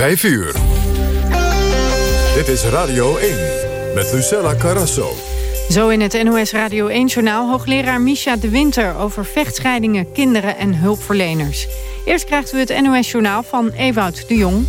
5 uur. Dit is Radio 1 met Lucella Carrasso. Zo in het NOS Radio 1-journaal hoogleraar Misha de Winter... over vechtscheidingen, kinderen en hulpverleners. Eerst krijgt u het NOS-journaal van Ewout de Jong.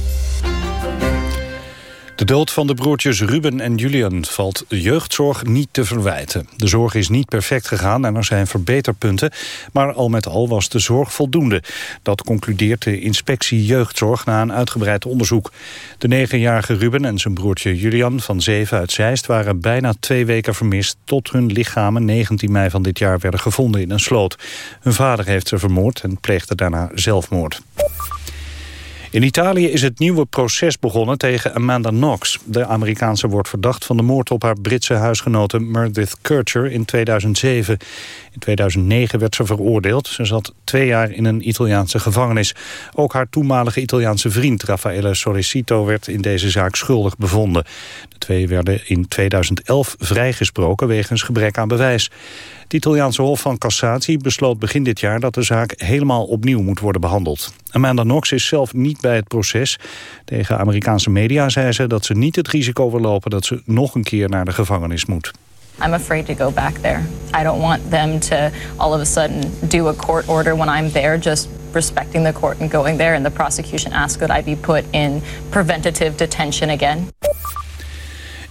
De dood van de broertjes Ruben en Julian valt jeugdzorg niet te verwijten. De zorg is niet perfect gegaan en er zijn verbeterpunten... maar al met al was de zorg voldoende. Dat concludeert de inspectie jeugdzorg na een uitgebreid onderzoek. De negenjarige Ruben en zijn broertje Julian van zeven uit Zeist... waren bijna twee weken vermist tot hun lichamen 19 mei van dit jaar werden gevonden in een sloot. Hun vader heeft ze vermoord en pleegde daarna zelfmoord. In Italië is het nieuwe proces begonnen tegen Amanda Knox. De Amerikaanse wordt verdacht van de moord op haar Britse huisgenote Meredith Kircher in 2007. In 2009 werd ze veroordeeld. Ze zat twee jaar in een Italiaanse gevangenis. Ook haar toenmalige Italiaanse vriend Raffaele Solicito werd in deze zaak schuldig bevonden. De twee werden in 2011 vrijgesproken wegens gebrek aan bewijs. Het Italiaanse Hof van Cassatie besloot begin dit jaar dat de zaak helemaal opnieuw moet worden behandeld. Amanda Knox is zelf niet bij het proces. Tegen Amerikaanse media zei ze dat ze niet het risico wil lopen dat ze nog een keer naar de gevangenis moet. I'm afraid to go back there. I don't want them to all of a sudden do a court order when I'm there just respecting the court and going there and the prosecution asked could I be put in preventative detention again.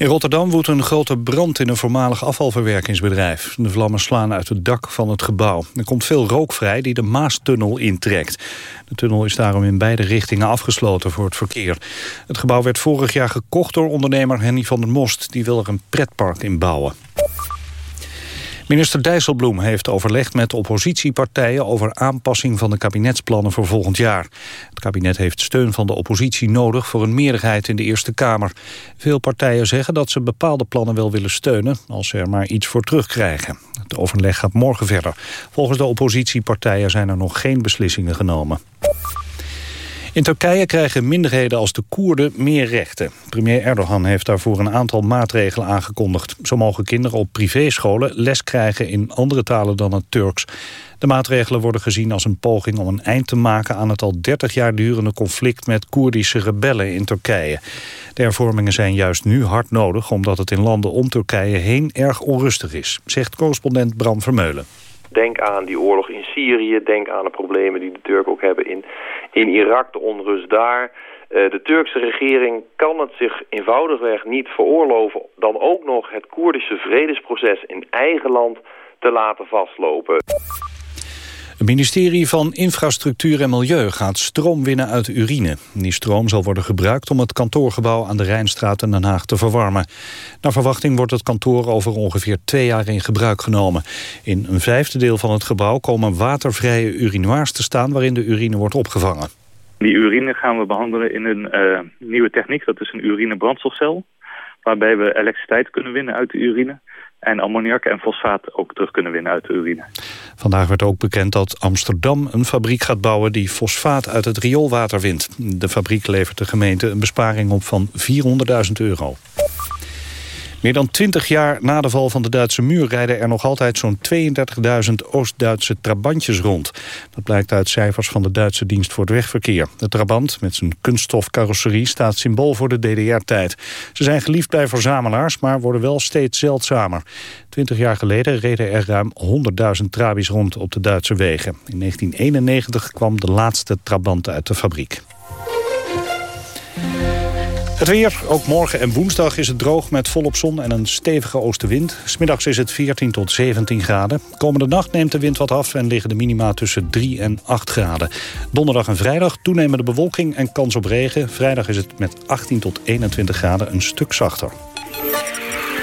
In Rotterdam woedt een grote brand in een voormalig afvalverwerkingsbedrijf. De vlammen slaan uit het dak van het gebouw. Er komt veel rook vrij die de Maastunnel intrekt. De tunnel is daarom in beide richtingen afgesloten voor het verkeer. Het gebouw werd vorig jaar gekocht door ondernemer Henny van der Most. Die wil er een pretpark in bouwen. Minister Dijsselbloem heeft overlegd met oppositiepartijen... over aanpassing van de kabinetsplannen voor volgend jaar. Het kabinet heeft steun van de oppositie nodig... voor een meerderheid in de Eerste Kamer. Veel partijen zeggen dat ze bepaalde plannen wel willen steunen... als ze er maar iets voor terugkrijgen. Het overleg gaat morgen verder. Volgens de oppositiepartijen zijn er nog geen beslissingen genomen. In Turkije krijgen minderheden als de Koerden meer rechten. Premier Erdogan heeft daarvoor een aantal maatregelen aangekondigd. Zo mogen kinderen op privéscholen les krijgen in andere talen dan het Turks. De maatregelen worden gezien als een poging om een eind te maken aan het al 30 jaar durende conflict met Koerdische rebellen in Turkije. De hervormingen zijn juist nu hard nodig omdat het in landen om Turkije heen erg onrustig is, zegt correspondent Bram Vermeulen. Denk aan die oorlog in Syrië, denk aan de problemen die de Turken ook hebben in, in Irak, de onrust daar. Uh, de Turkse regering kan het zich eenvoudigweg niet veroorloven... dan ook nog het Koerdische vredesproces in eigen land te laten vastlopen. Het ministerie van Infrastructuur en Milieu gaat stroom winnen uit urine. Die stroom zal worden gebruikt om het kantoorgebouw aan de Rijnstraat in Den Haag te verwarmen. Naar verwachting wordt het kantoor over ongeveer twee jaar in gebruik genomen. In een vijfde deel van het gebouw komen watervrije urinoirs te staan waarin de urine wordt opgevangen. Die urine gaan we behandelen in een uh, nieuwe techniek, dat is een urinebrandstofcel. Waarbij we elektriciteit kunnen winnen uit de urine en ammoniak en fosfaat ook terug kunnen winnen uit de urine. Vandaag werd ook bekend dat Amsterdam een fabriek gaat bouwen die fosfaat uit het rioolwater wint. De fabriek levert de gemeente een besparing op van 400.000 euro. Meer dan 20 jaar na de val van de Duitse muur rijden er nog altijd zo'n 32.000 Oost-Duitse trabantjes rond. Dat blijkt uit cijfers van de Duitse dienst voor het wegverkeer. De trabant met zijn kunststofcarrosserie staat symbool voor de DDR-tijd. Ze zijn geliefd bij verzamelaars, maar worden wel steeds zeldzamer. 20 jaar geleden reden er ruim 100.000 trabis rond op de Duitse wegen. In 1991 kwam de laatste trabant uit de fabriek. Het weer, ook morgen en woensdag is het droog met volop zon en een stevige oostenwind. Smiddags is het 14 tot 17 graden. Komende nacht neemt de wind wat af en liggen de minima tussen 3 en 8 graden. Donderdag en vrijdag toenemende bewolking en kans op regen. Vrijdag is het met 18 tot 21 graden een stuk zachter.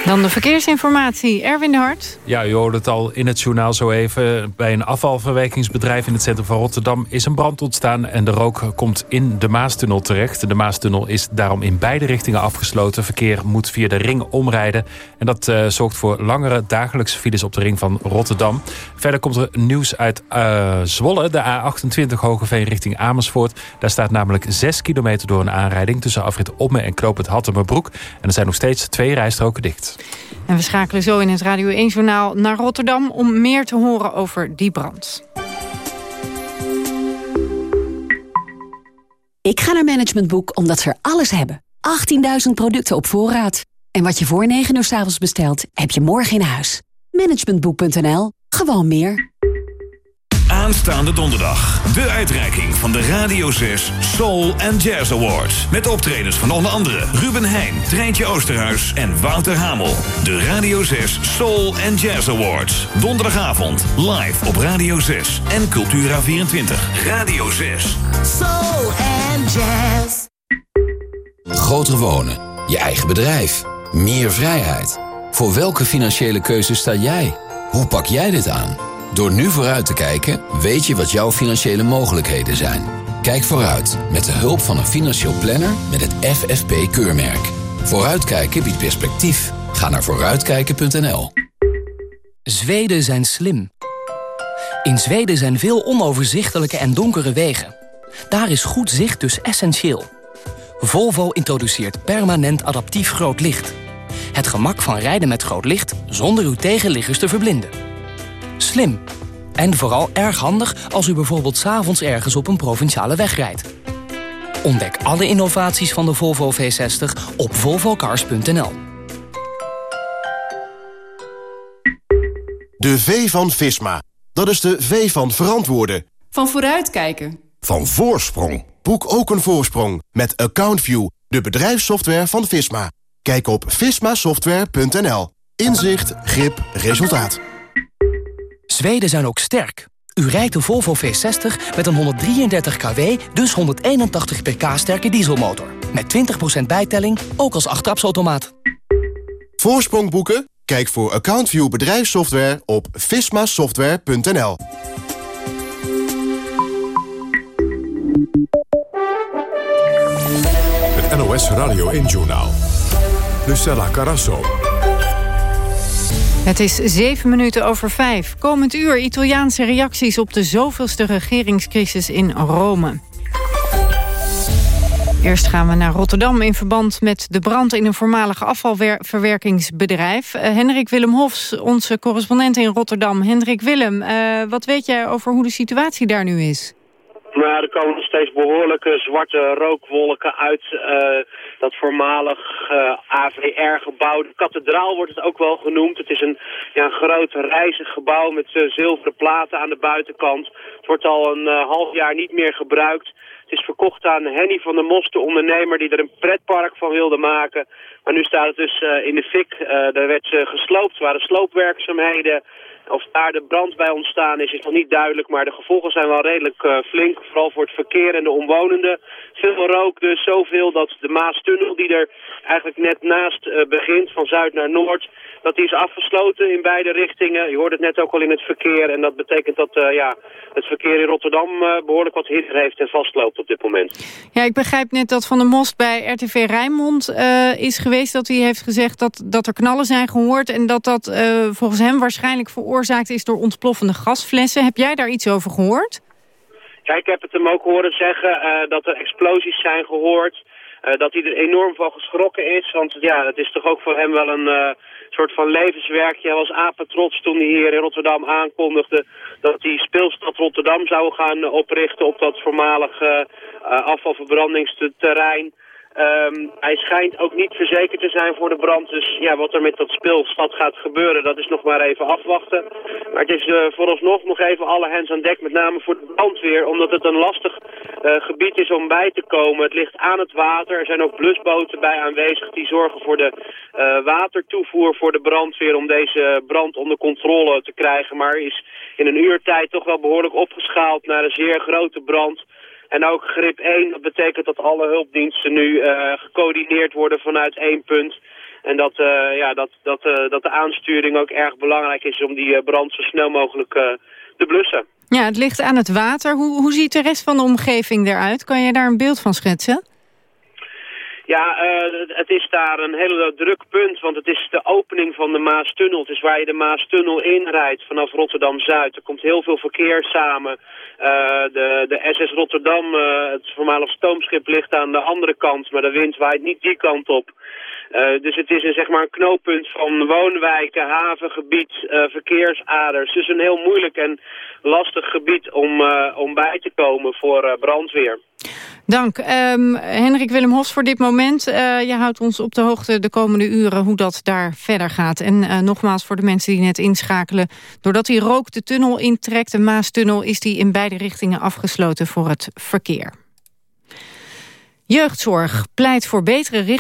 Dan de verkeersinformatie. Erwin de Hart. Ja, u hoorde het al in het journaal zo even. Bij een afvalverwerkingsbedrijf in het centrum van Rotterdam is een brand ontstaan... en de rook komt in de Maastunnel terecht. De Maastunnel is daarom in beide richtingen afgesloten. Verkeer moet via de ring omrijden. En dat uh, zorgt voor langere dagelijkse files op de ring van Rotterdam. Verder komt er nieuws uit uh, Zwolle, de A28 Hogeveen richting Amersfoort. Daar staat namelijk 6 kilometer door een aanrijding... tussen afrit Omme en Knoop het Hattemerbroek. En er zijn nog steeds twee rijstroken dicht. En we schakelen zo in het Radio 1-journaal naar Rotterdam... om meer te horen over die brand. Ik ga naar Management Boek omdat ze er alles hebben. 18.000 producten op voorraad. En wat je voor 9 uur s avonds bestelt, heb je morgen in huis. Managementboek.nl. Gewoon meer. Aanstaande donderdag. De uitreiking van de Radio 6 Soul and Jazz Awards. Met optredens van onder andere Ruben Heijn, Treintje Oosterhuis en Wouter Hamel. De Radio 6 Soul and Jazz Awards. Donderdagavond live op Radio 6 en Cultura24. Radio 6. Soul and Jazz. Groter wonen. Je eigen bedrijf. Meer vrijheid. Voor welke financiële keuze sta jij? Hoe pak jij dit aan? Door nu vooruit te kijken, weet je wat jouw financiële mogelijkheden zijn. Kijk vooruit met de hulp van een financieel planner met het FFP-keurmerk. Vooruitkijken biedt perspectief. Ga naar vooruitkijken.nl. Zweden zijn slim. In Zweden zijn veel onoverzichtelijke en donkere wegen. Daar is goed zicht dus essentieel. Volvo introduceert permanent adaptief groot licht. Het gemak van rijden met groot licht zonder uw tegenliggers te verblinden. Slim. En vooral erg handig als u bijvoorbeeld s'avonds ergens op een provinciale weg rijdt. Ontdek alle innovaties van de Volvo V60 op volvocars.nl. De V van Visma. Dat is de V van verantwoorden. Van vooruitkijken. Van voorsprong. Boek ook een voorsprong met AccountView, de bedrijfssoftware van Visma. Kijk op vismasoftware.nl. Inzicht, grip, resultaat. Zweden zijn ook sterk. U rijdt de Volvo V60 met een 133 kW, dus 181 pk sterke dieselmotor. Met 20% bijtelling, ook als achttrapsautomaat. Voorsprong boeken? Kijk voor AccountView bedrijfssoftware op vismasoftware.nl. Het NOS Radio 1-journaal. Lucella Carasso. Het is zeven minuten over vijf. Komend uur Italiaanse reacties op de zoveelste regeringscrisis in Rome. Eerst gaan we naar Rotterdam in verband met de brand in een voormalig afvalverwerkingsbedrijf. Uh, Hendrik Willem Hofs, onze correspondent in Rotterdam. Hendrik Willem, uh, wat weet jij over hoe de situatie daar nu is? Nou, er komen nog steeds behoorlijke zwarte rookwolken uit uh, dat voormalig AVR-gebouw. De kathedraal wordt het ook wel genoemd. Het is een, ja, groot reizig gebouw met uh, zilveren platen aan de buitenkant. Het wordt al een half jaar niet meer gebruikt. Het is verkocht aan Henny van der Mos, de ondernemer die er een pretpark van wilde maken. Maar nu staat het dus in de fik. daar werd gesloopt, er waren sloopwerkzaamheden. Of daar de brand bij ontstaan is, is nog niet duidelijk. Maar de gevolgen zijn wel redelijk flink. Vooral voor het verkeer en de omwonenden. Veel rook dus, zoveel dat de Maastunnel die er eigenlijk net naast uh, begint, van zuid naar noord, dat die is afgesloten in beide richtingen. Je hoort het net ook al in het verkeer. En dat betekent dat uh, ja, het verkeer in Rotterdam behoorlijk wat hinder heeft en vastloopt op dit moment. Ja, ik begrijp net dat Van der Most bij RTV Rijnmond is geweest. Dat hij heeft gezegd dat, dat er knallen zijn gehoord. En dat dat volgens hem waarschijnlijk veroorzaakt is door ontploffende gasflessen. Heb jij daar iets over gehoord? Ja, ik heb het hem ook horen zeggen uh, dat er explosies zijn gehoord. Uh, dat hij er enorm van geschrokken is. Want ja, het is toch ook voor hem wel een uh, soort van levenswerkje. Hij was apetrots toen hij hier in Rotterdam aankondigde... dat hij speelstad Rotterdam zou gaan oprichten op dat voormalig afvalverbrandingsterrein... Um, hij schijnt ook niet verzekerd te zijn voor de brand. Dus ja, wat er met dat speelstad gaat gebeuren, dat is nog maar even afwachten. Maar het is uh, vooralsnog nog even alle hens aan dek, met name voor de brandweer. Omdat het een lastig uh, gebied is om bij te komen. Het ligt aan het water. Er zijn ook blusboten bij aanwezig die zorgen voor de uh, watertoevoer voor de brandweer... om deze brand onder controle te krijgen. Maar is in een uurtijd toch wel behoorlijk opgeschaald naar een zeer grote brand... En ook grip 1, dat betekent dat alle hulpdiensten nu uh, gecoördineerd worden vanuit één punt. En dat, uh, ja, dat, dat, uh, dat de aansturing ook erg belangrijk is om die brand zo snel mogelijk te blussen. Ja, het ligt aan het water. Hoe, hoe ziet de rest van de omgeving eruit? Kan je daar een beeld van schetsen? Ja, uh, het is daar een heel druk punt, want het is de opening van de Maastunnel. Het is waar je de Maastunnel inrijdt vanaf Rotterdam-Zuid. Er komt heel veel verkeer samen. Uh, de, de SS Rotterdam, het voormalig stoomschip, ligt aan de andere kant, maar de wind waait niet die kant op. dus het is een, zeg maar, een knooppunt van woonwijken, havengebied, verkeersaders. Dus een heel moeilijk en lastig gebied om, om bij te komen voor brandweer. Dank. Um, Henrik Willem Hofs voor dit moment. Uh, je houdt ons op de hoogte de komende uren hoe dat daar verder gaat. En uh, nogmaals voor de mensen die net inschakelen. Doordat die rook de tunnel intrekt, de Maastunnel... is die in beide richtingen afgesloten voor het verkeer. Jeugdzorg pleit voor betere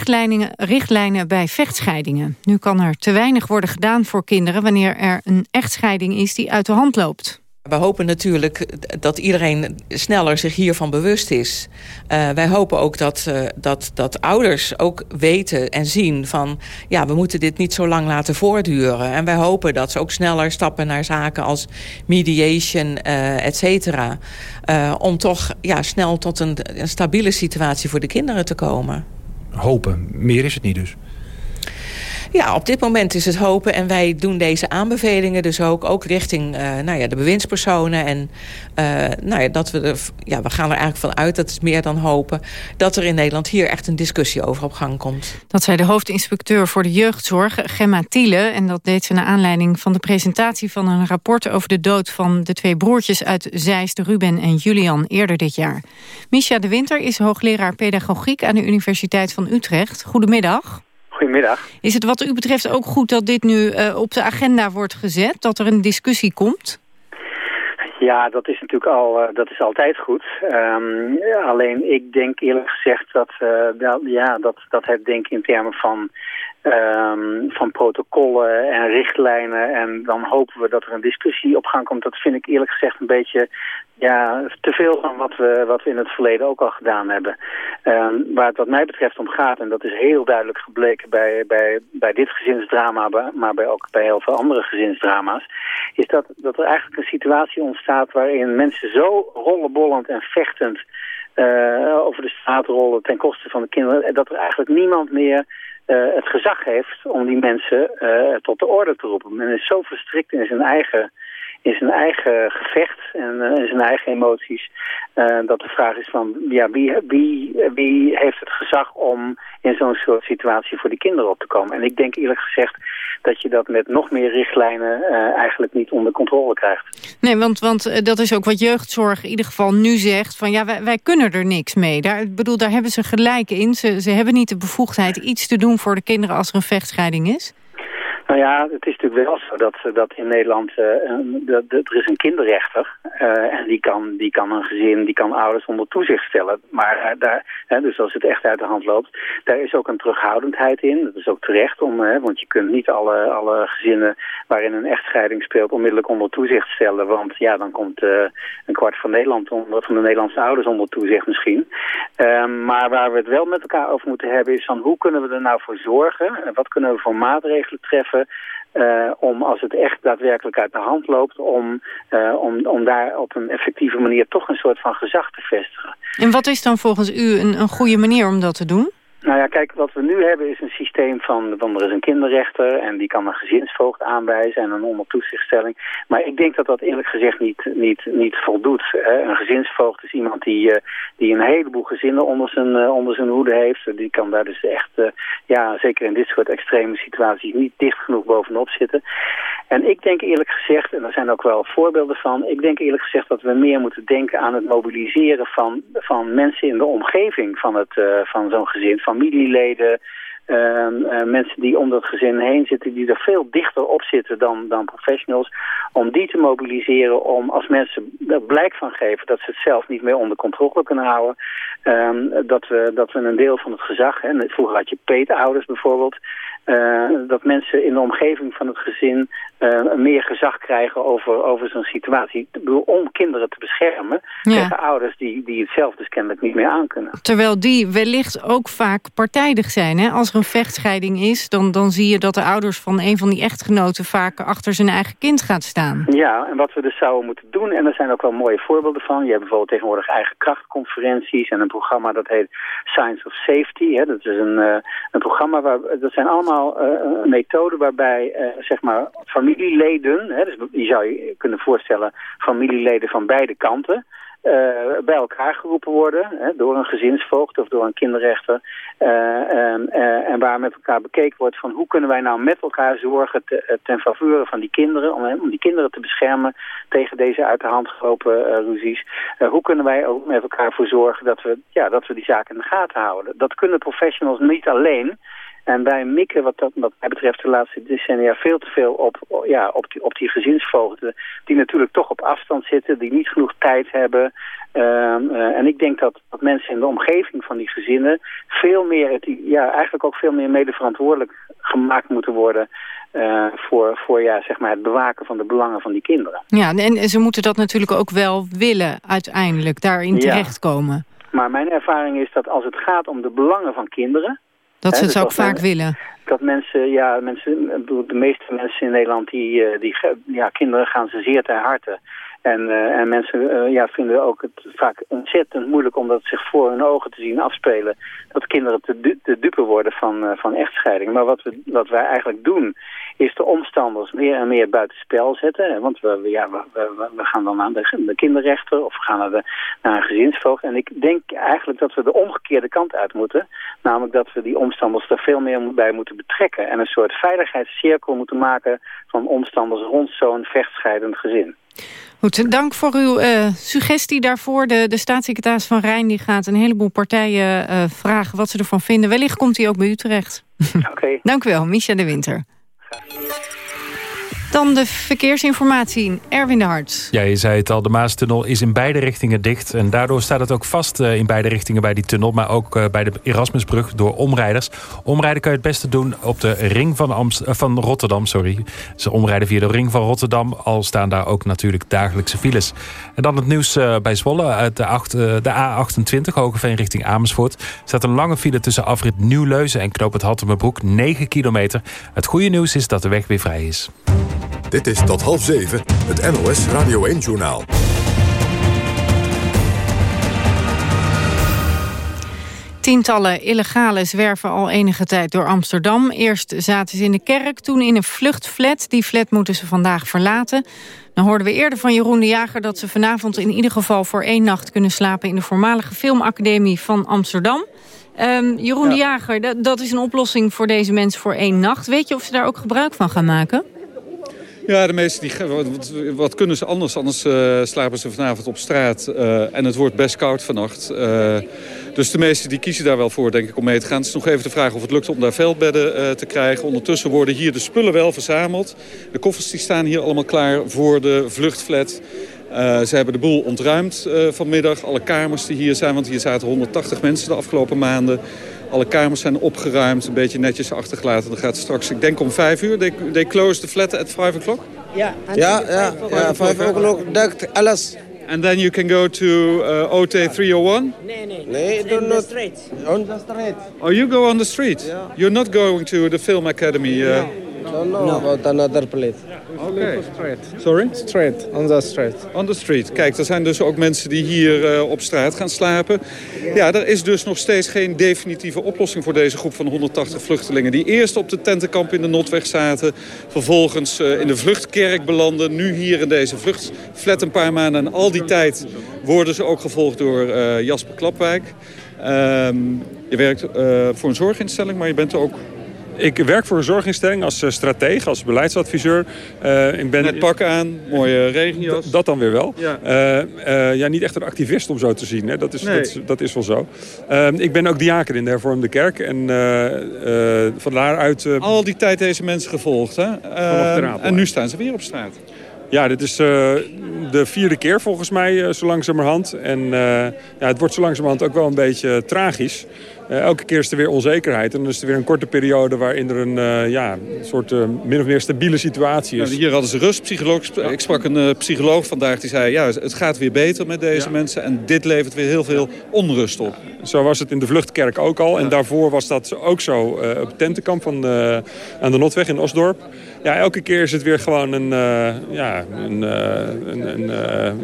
richtlijnen bij vechtscheidingen. Nu kan er te weinig worden gedaan voor kinderen... wanneer er een echtscheiding is die uit de hand loopt. We hopen natuurlijk dat iedereen sneller zich hiervan bewust is. Uh, wij hopen ook dat, uh, dat, dat ouders ook weten en zien van... ja, we moeten dit niet zo lang laten voortduren. En wij hopen dat ze ook sneller stappen naar zaken als mediation, uh, et cetera. om toch ja, snel tot een stabiele situatie voor de kinderen te komen. Hopen, meer is het niet dus? Ja, op dit moment is het hopen. En wij doen deze aanbevelingen dus ook, ook richting uh, nou ja, de bewindspersonen. En uh, nou ja, dat we, ja, we gaan er eigenlijk van uit, dat is meer dan hopen... dat er in Nederland hier echt een discussie over op gang komt. Dat zei de hoofdinspecteur voor de jeugdzorg, Gemma Thiele. En dat deed ze naar aanleiding van de presentatie van een rapport... over de dood van de twee broertjes uit Zeist, Ruben en Julian, eerder dit jaar. Misha de Winter is hoogleraar pedagogiek aan de Universiteit van Utrecht. Goedemiddag. Goedemiddag. Is het wat u betreft ook goed dat dit nu uh, op de agenda wordt gezet? Dat er een discussie komt? Ja, dat is natuurlijk al, uh, dat is altijd goed. Um, alleen ik denk eerlijk gezegd dat, dat, ja, dat, dat het denken in termen van um, van protocollen en richtlijnen. En dan hopen we dat er een discussie op gang komt. Dat vind ik eerlijk gezegd een beetje ja, te veel van wat we, wat we in het verleden ook al gedaan hebben. Um, waar het wat mij betreft om gaat, en dat is heel duidelijk gebleken bij, bij, bij dit gezinsdrama, maar bij ook bij heel veel andere gezinsdrama's, is dat, dat er eigenlijk een situatie ontstaat waarin mensen zo rollenbollend en vechtend uh, over de straat rollen ten koste van de kinderen, dat er eigenlijk niemand meer uh, het gezag heeft om die mensen uh, tot de orde te roepen. Men is zo verstrikt in zijn eigen in zijn eigen gevecht en uh, in zijn eigen emoties. Uh, dat de vraag is van ja, wie, wie, wie heeft het gezag om in zo'n soort situatie voor die kinderen op te komen. En ik denk eerlijk gezegd dat je dat met nog meer richtlijnen uh, eigenlijk niet onder controle krijgt. Nee, want, want dat is ook wat jeugdzorg in ieder geval nu zegt. Van ja, wij, wij kunnen er niks mee. Daar, ik bedoel, daar hebben ze gelijk in. Ze, ze hebben niet de bevoegdheid iets te doen voor de kinderen als er een vechtscheiding is. Nou ja, het is natuurlijk wel zo dat, dat in Nederland, uh, dat, er is een kinderrechter uh, en die kan, die kan een gezin, die kan ouders onder toezicht stellen. Maar daar, dus als het echt uit de hand loopt, daar is ook een terughoudendheid in. Dat is ook terecht, om, want je kunt niet alle, alle gezinnen waarin een echtscheiding speelt onmiddellijk onder toezicht stellen. Want ja, dan komt een kwart van Nederland, onder, van de Nederlandse ouders onder toezicht misschien. Ehm, maar waar we het wel met elkaar over moeten hebben is van hoe kunnen we er nou voor zorgen? Wat kunnen we voor maatregelen treffen? Uh, om als het echt daadwerkelijk uit de hand loopt... Om, uh, om, om daar op een effectieve manier toch een soort van gezag te vestigen. En wat is dan volgens u een, een goede manier om dat te doen? Nou ja, kijk, wat we nu hebben is een systeem van, van er is een kinderrechter en die kan een gezinsvoogd aanwijzen en een ondertoezichtstelling. Maar ik denk dat dat eerlijk gezegd niet, niet, niet voldoet. Hè. Een gezinsvoogd is iemand die, uh, die een heleboel gezinnen onder zijn, uh, onder zijn hoede heeft. Die kan daar dus echt, uh, ja, zeker in dit soort extreme situaties, niet dicht genoeg bovenop zitten. En ik denk eerlijk gezegd, en er zijn ook wel voorbeelden van, ik denk eerlijk gezegd dat we meer moeten denken aan het mobiliseren van, van mensen in de omgeving van, het, van zo'n gezin familieleden, mensen die om dat gezin heen zitten, die er veel dichter op zitten dan, dan professionals, om die te mobiliseren om als mensen er blijk van geven dat ze het zelf niet meer onder controle kunnen houden, uh, dat, we, dat we een deel van het gezag, hè, vroeger had je peetouders bijvoorbeeld, uh, dat mensen in de omgeving van het gezin uh, meer gezag krijgen over, over zo'n situatie. Om kinderen te beschermen ja. tegen ouders die, die het zelf dus kennelijk niet meer aankunnen. Terwijl die wellicht ook vaak partijdig zijn. Hè? Als een vechtscheiding is, dan, dan zie je dat de ouders van een van die echtgenoten vaak achter zijn eigen kind gaat staan. Ja, en wat we dus zouden moeten doen, en er zijn ook wel mooie voorbeelden van. Je hebt bijvoorbeeld tegenwoordig eigen krachtconferenties en een programma dat heet Science of Safety. Hè? Dat is een, uh, een programma waar, dat zijn allemaal uh, methoden waarbij uh, zeg maar familieleden, hè, dus je zou je kunnen voorstellen familieleden van beide kanten, bij elkaar geroepen worden hè, door een gezinsvoogd of door een kinderrechter. Uh, uh, en waar met elkaar bekeken wordt van hoe kunnen wij nou met elkaar zorgen te, ten faveur van die kinderen, om, om, die kinderen te beschermen tegen deze uit de hand gelopen ruzies. hoe kunnen wij ook met elkaar voor zorgen dat we, ja, dat we die zaken in de gaten houden. Dat kunnen professionals niet alleen. En wij mikken wat dat wat mij betreft de laatste decennia veel te veel op, ja, op, die, op die gezinsvoogden. Die natuurlijk toch op afstand zitten, die niet genoeg tijd hebben. Um, uh, en ik denk dat, dat mensen in de omgeving van die gezinnen veel meer, het, ja, eigenlijk ook veel meer medeverantwoordelijk gemaakt moeten worden. Uh, voor, voor ja, zeg maar het bewaken van de belangen van die kinderen. Ja, en ze moeten dat natuurlijk ook wel willen uiteindelijk, daarin terechtkomen. Ja. Maar mijn ervaring is dat als het gaat om de belangen van kinderen... Dat ze het dus ook vaak willen. Dat mensen, ja, mensen, de meeste mensen in Nederland, die, eh, die ja, kinderen gaan ze zeer ter harte. En, uh, en mensen uh, ja, vinden ook het vaak ontzettend moeilijk om dat zich voor hun ogen te zien afspelen. Dat kinderen te, du te dupe worden van, uh, van echtscheiding. Maar wat, we, wat wij eigenlijk doen, is de omstanders meer en meer buitenspel zetten. Want we, ja, we, we, we gaan dan naar de, de, kinderrechter of we gaan naar, de, naar een gezinsvoogd. En ik denk eigenlijk dat we de omgekeerde kant uit moeten. Namelijk dat we die omstanders er veel meer bij moeten betrekken. En een soort veiligheidscirkel moeten maken van omstanders rond zo'n vechtscheidend gezin. Goed, dank voor uw uh, suggestie daarvoor. De, de staatssecretaris van Rijn die gaat een heleboel partijen uh, vragen wat ze ervan vinden. Wellicht komt hij ook bij u terecht. Oké. Okay. dank u wel, Micha de Winter. Dan de verkeersinformatie. Erwin de Hart. Ja, je zei het al, de Maastunnel is in beide richtingen dicht. En daardoor staat het ook vast in beide richtingen bij die tunnel. Maar ook bij de Erasmusbrug door omrijders. Omrijden kan je het beste doen op de ring van, Amst van Rotterdam. Sorry. Ze omrijden via de ring van Rotterdam. Al staan daar ook natuurlijk dagelijkse files. En dan het nieuws bij Zwolle. Uit de, 8, de A28, Hogeveen richting Amersfoort. staat een lange file tussen afrit Nieuw-Leuzen en Knoop het Hattemerbroek. 9 kilometer. Het goede nieuws is dat de weg weer vrij is. Dit is tot half zeven, het NOS Radio 1-journaal. Tientallen illegale zwerven al enige tijd door Amsterdam. Eerst zaten ze in de kerk, toen in een vluchtflat. Die flat moeten ze vandaag verlaten. Dan hoorden we eerder van Jeroen de Jager dat ze vanavond in ieder geval voor één nacht kunnen slapen in de voormalige filmacademie van Amsterdam. Um, Jeroen de Jager, dat, dat is een oplossing voor deze mensen voor één nacht. Weet je of ze daar ook gebruik van gaan maken? Ja, de meesten, die, wat, kunnen ze anders? Anders uh, slapen ze vanavond op straat. Uh, en het wordt best koud vannacht. Uh, dus de meesten die kiezen daar wel voor, denk ik, om mee te gaan. Het is nog even de vraag of het lukt om daar veldbedden te krijgen. Ondertussen worden hier de spullen wel verzameld. De koffers die staan hier allemaal klaar voor de vluchtflat. Ze hebben de boel ontruimd vanmiddag. Alle kamers die hier zijn, want hier zaten 180 mensen de afgelopen maanden. Alle kamers zijn opgeruimd, een beetje netjes achtergelaten. Dan gaat straks, ik denk om vijf uur. They, they close the flat at 5 o'clock? Ja, ja, ja, ja 5 o'clock, alles. And then you can go to uh, OT 301? Nee, nee. Nee, on the street. On the street. Oh, you go on the street? Yeah. You're not going to the film academy? Uh... No. Know no. about another place. Okay. Sorry? Street, on the street. On the street. Kijk, er zijn dus ook mensen die hier uh, op straat gaan slapen. Ja, er is dus nog steeds geen definitieve oplossing voor deze groep van 180 vluchtelingen... die eerst op de tentenkamp in de Notweg zaten... vervolgens uh, in de vluchtkerk belanden, nu hier in deze vluchtflat een paar maanden... en al die tijd worden ze ook gevolgd door uh, Jasper Klapwijk. Um, je werkt voor een zorginstelling, maar je bent ook ik werk voor een zorginstelling als uh, stratege, als beleidsadviseur. Uh, ik ben Met pak aan, mooie regenjas. Dat dan weer wel. Ja. Uh, ja, niet echt een activist om zo te zien. Hè. Dat, is, nee. dat, dat, is wel zo. Ehm, ik ben ook diaken in de hervormde kerk. En van daaruit... Al die tijd deze mensen gevolgd, hè? Ehm, en nu staan ze weer op straat. Ja, dit is de vierde keer volgens mij, zo langzamerhand. En ja, het wordt zo langzamerhand ook wel een beetje tragisch. Elke keer is er weer onzekerheid. En dan is er weer een korte periode waarin er een ja, soort min of meer stabiele situatie is. Ja, hier hadden ze rust. Psycholoog, ik sprak een psycholoog vandaag die zei... ja, het gaat weer beter met deze ja. mensen. En dit levert weer heel veel onrust op. Zo was het in de Vluchtkerk ook al. En daarvoor was dat ook zo op het tentenkamp van, aan de Notweg in Osdorp. Ja, elke keer is het weer gewoon een, ja, een, een, een,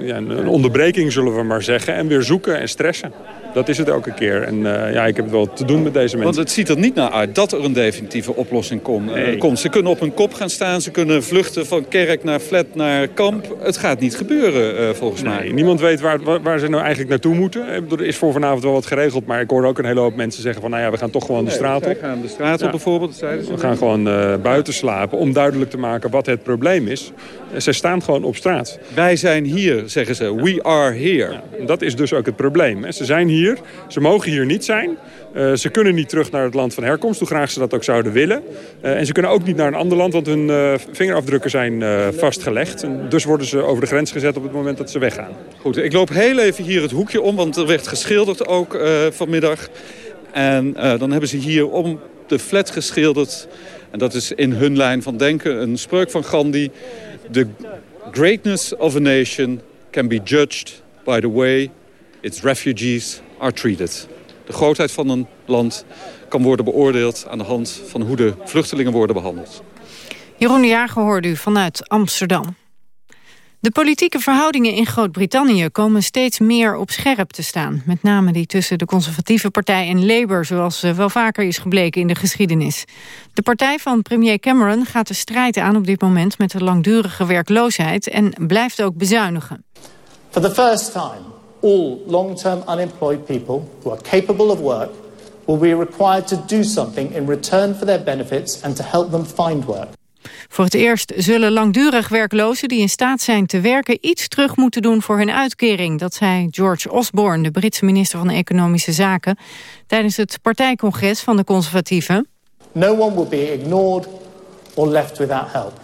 ja, een onderbreking, zullen we maar zeggen. En weer zoeken en stressen. Dat is het elke keer. En ja, ik heb het wel te doen met deze mensen. Want het ziet er niet naar uit dat er een definitieve oplossing kom, komt. Ze kunnen op hun kop gaan staan. Ze kunnen vluchten van kerk naar flat naar kamp. Het gaat niet gebeuren, volgens nee, mij. Niemand weet waar, waar, ze nou eigenlijk naartoe moeten. Er is voor vanavond wel wat geregeld. Maar ik hoor ook een hele hoop mensen zeggen van... nou ja, we gaan toch gewoon nee, de straat op. We gaan de straat op bijvoorbeeld, zeiden ze. We gaan gewoon buiten slapen om duidelijk te maken wat het probleem is. Ze staan gewoon op straat. Wij zijn hier, zeggen ze. We are here. Ja, dat is dus ook het probleem. Ze zijn hier, ze mogen hier niet zijn. Uh, ze kunnen niet terug naar het land van herkomst, hoe graag ze dat ook zouden willen. Uh, en ze kunnen ook niet naar een ander land, want hun uh, vingerafdrukken zijn vastgelegd. En dus worden ze over de grens gezet op het moment dat ze weggaan. Goed, ik loop heel even hier het hoekje om, want er werd geschilderd ook vanmiddag. En dan hebben ze hier om de flat geschilderd. En dat is in hun lijn van denken een spreuk van Gandhi. The greatness of a nation can be judged by the way its refugees are treated. De grootheid van een land kan worden beoordeeld aan de hand van hoe de vluchtelingen worden behandeld. Jeroen de Jager hoorde u vanuit Amsterdam. De politieke verhoudingen in Groot-Brittannië komen steeds meer op scherp te staan. Met name die tussen de conservatieve partij en Labour... zoals wel vaker is gebleken in de geschiedenis. De partij van premier Cameron gaat de strijd aan op dit moment... met de langdurige werkloosheid en blijft ook bezuinigen. For the first time, all long-term unemployed people who are capable of work... will be required to do something in return for their benefits... and to help them find work. Voor het eerst zullen langdurig werklozen die in staat zijn te werken... iets terug moeten doen voor hun uitkering. Dat zei George Osborne, de Britse minister van Economische Zaken... tijdens het partijcongres van de conservatieven. No one will be ignored or left without help.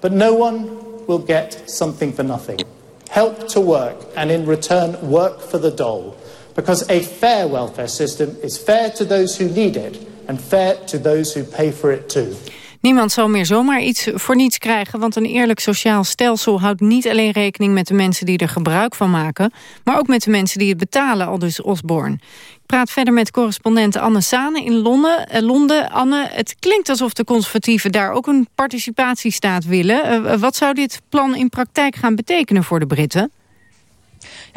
But no one will get something for nothing. Help to work and in return work for the dole. Because a fair welfare system is fair to those who need it... and fair to those who pay for it too. Niemand zal meer zomaar iets voor niets krijgen... want een eerlijk sociaal stelsel houdt niet alleen rekening met de mensen die er gebruik van maken... maar ook met de mensen die het betalen, al dus Osborne. Ik praat verder met correspondent Anne Sane in Londen. Uh, Londen. Anne, het klinkt alsof de conservatieven daar ook een participatiestaat willen. Uh, wat zou dit plan in praktijk gaan betekenen voor de Britten?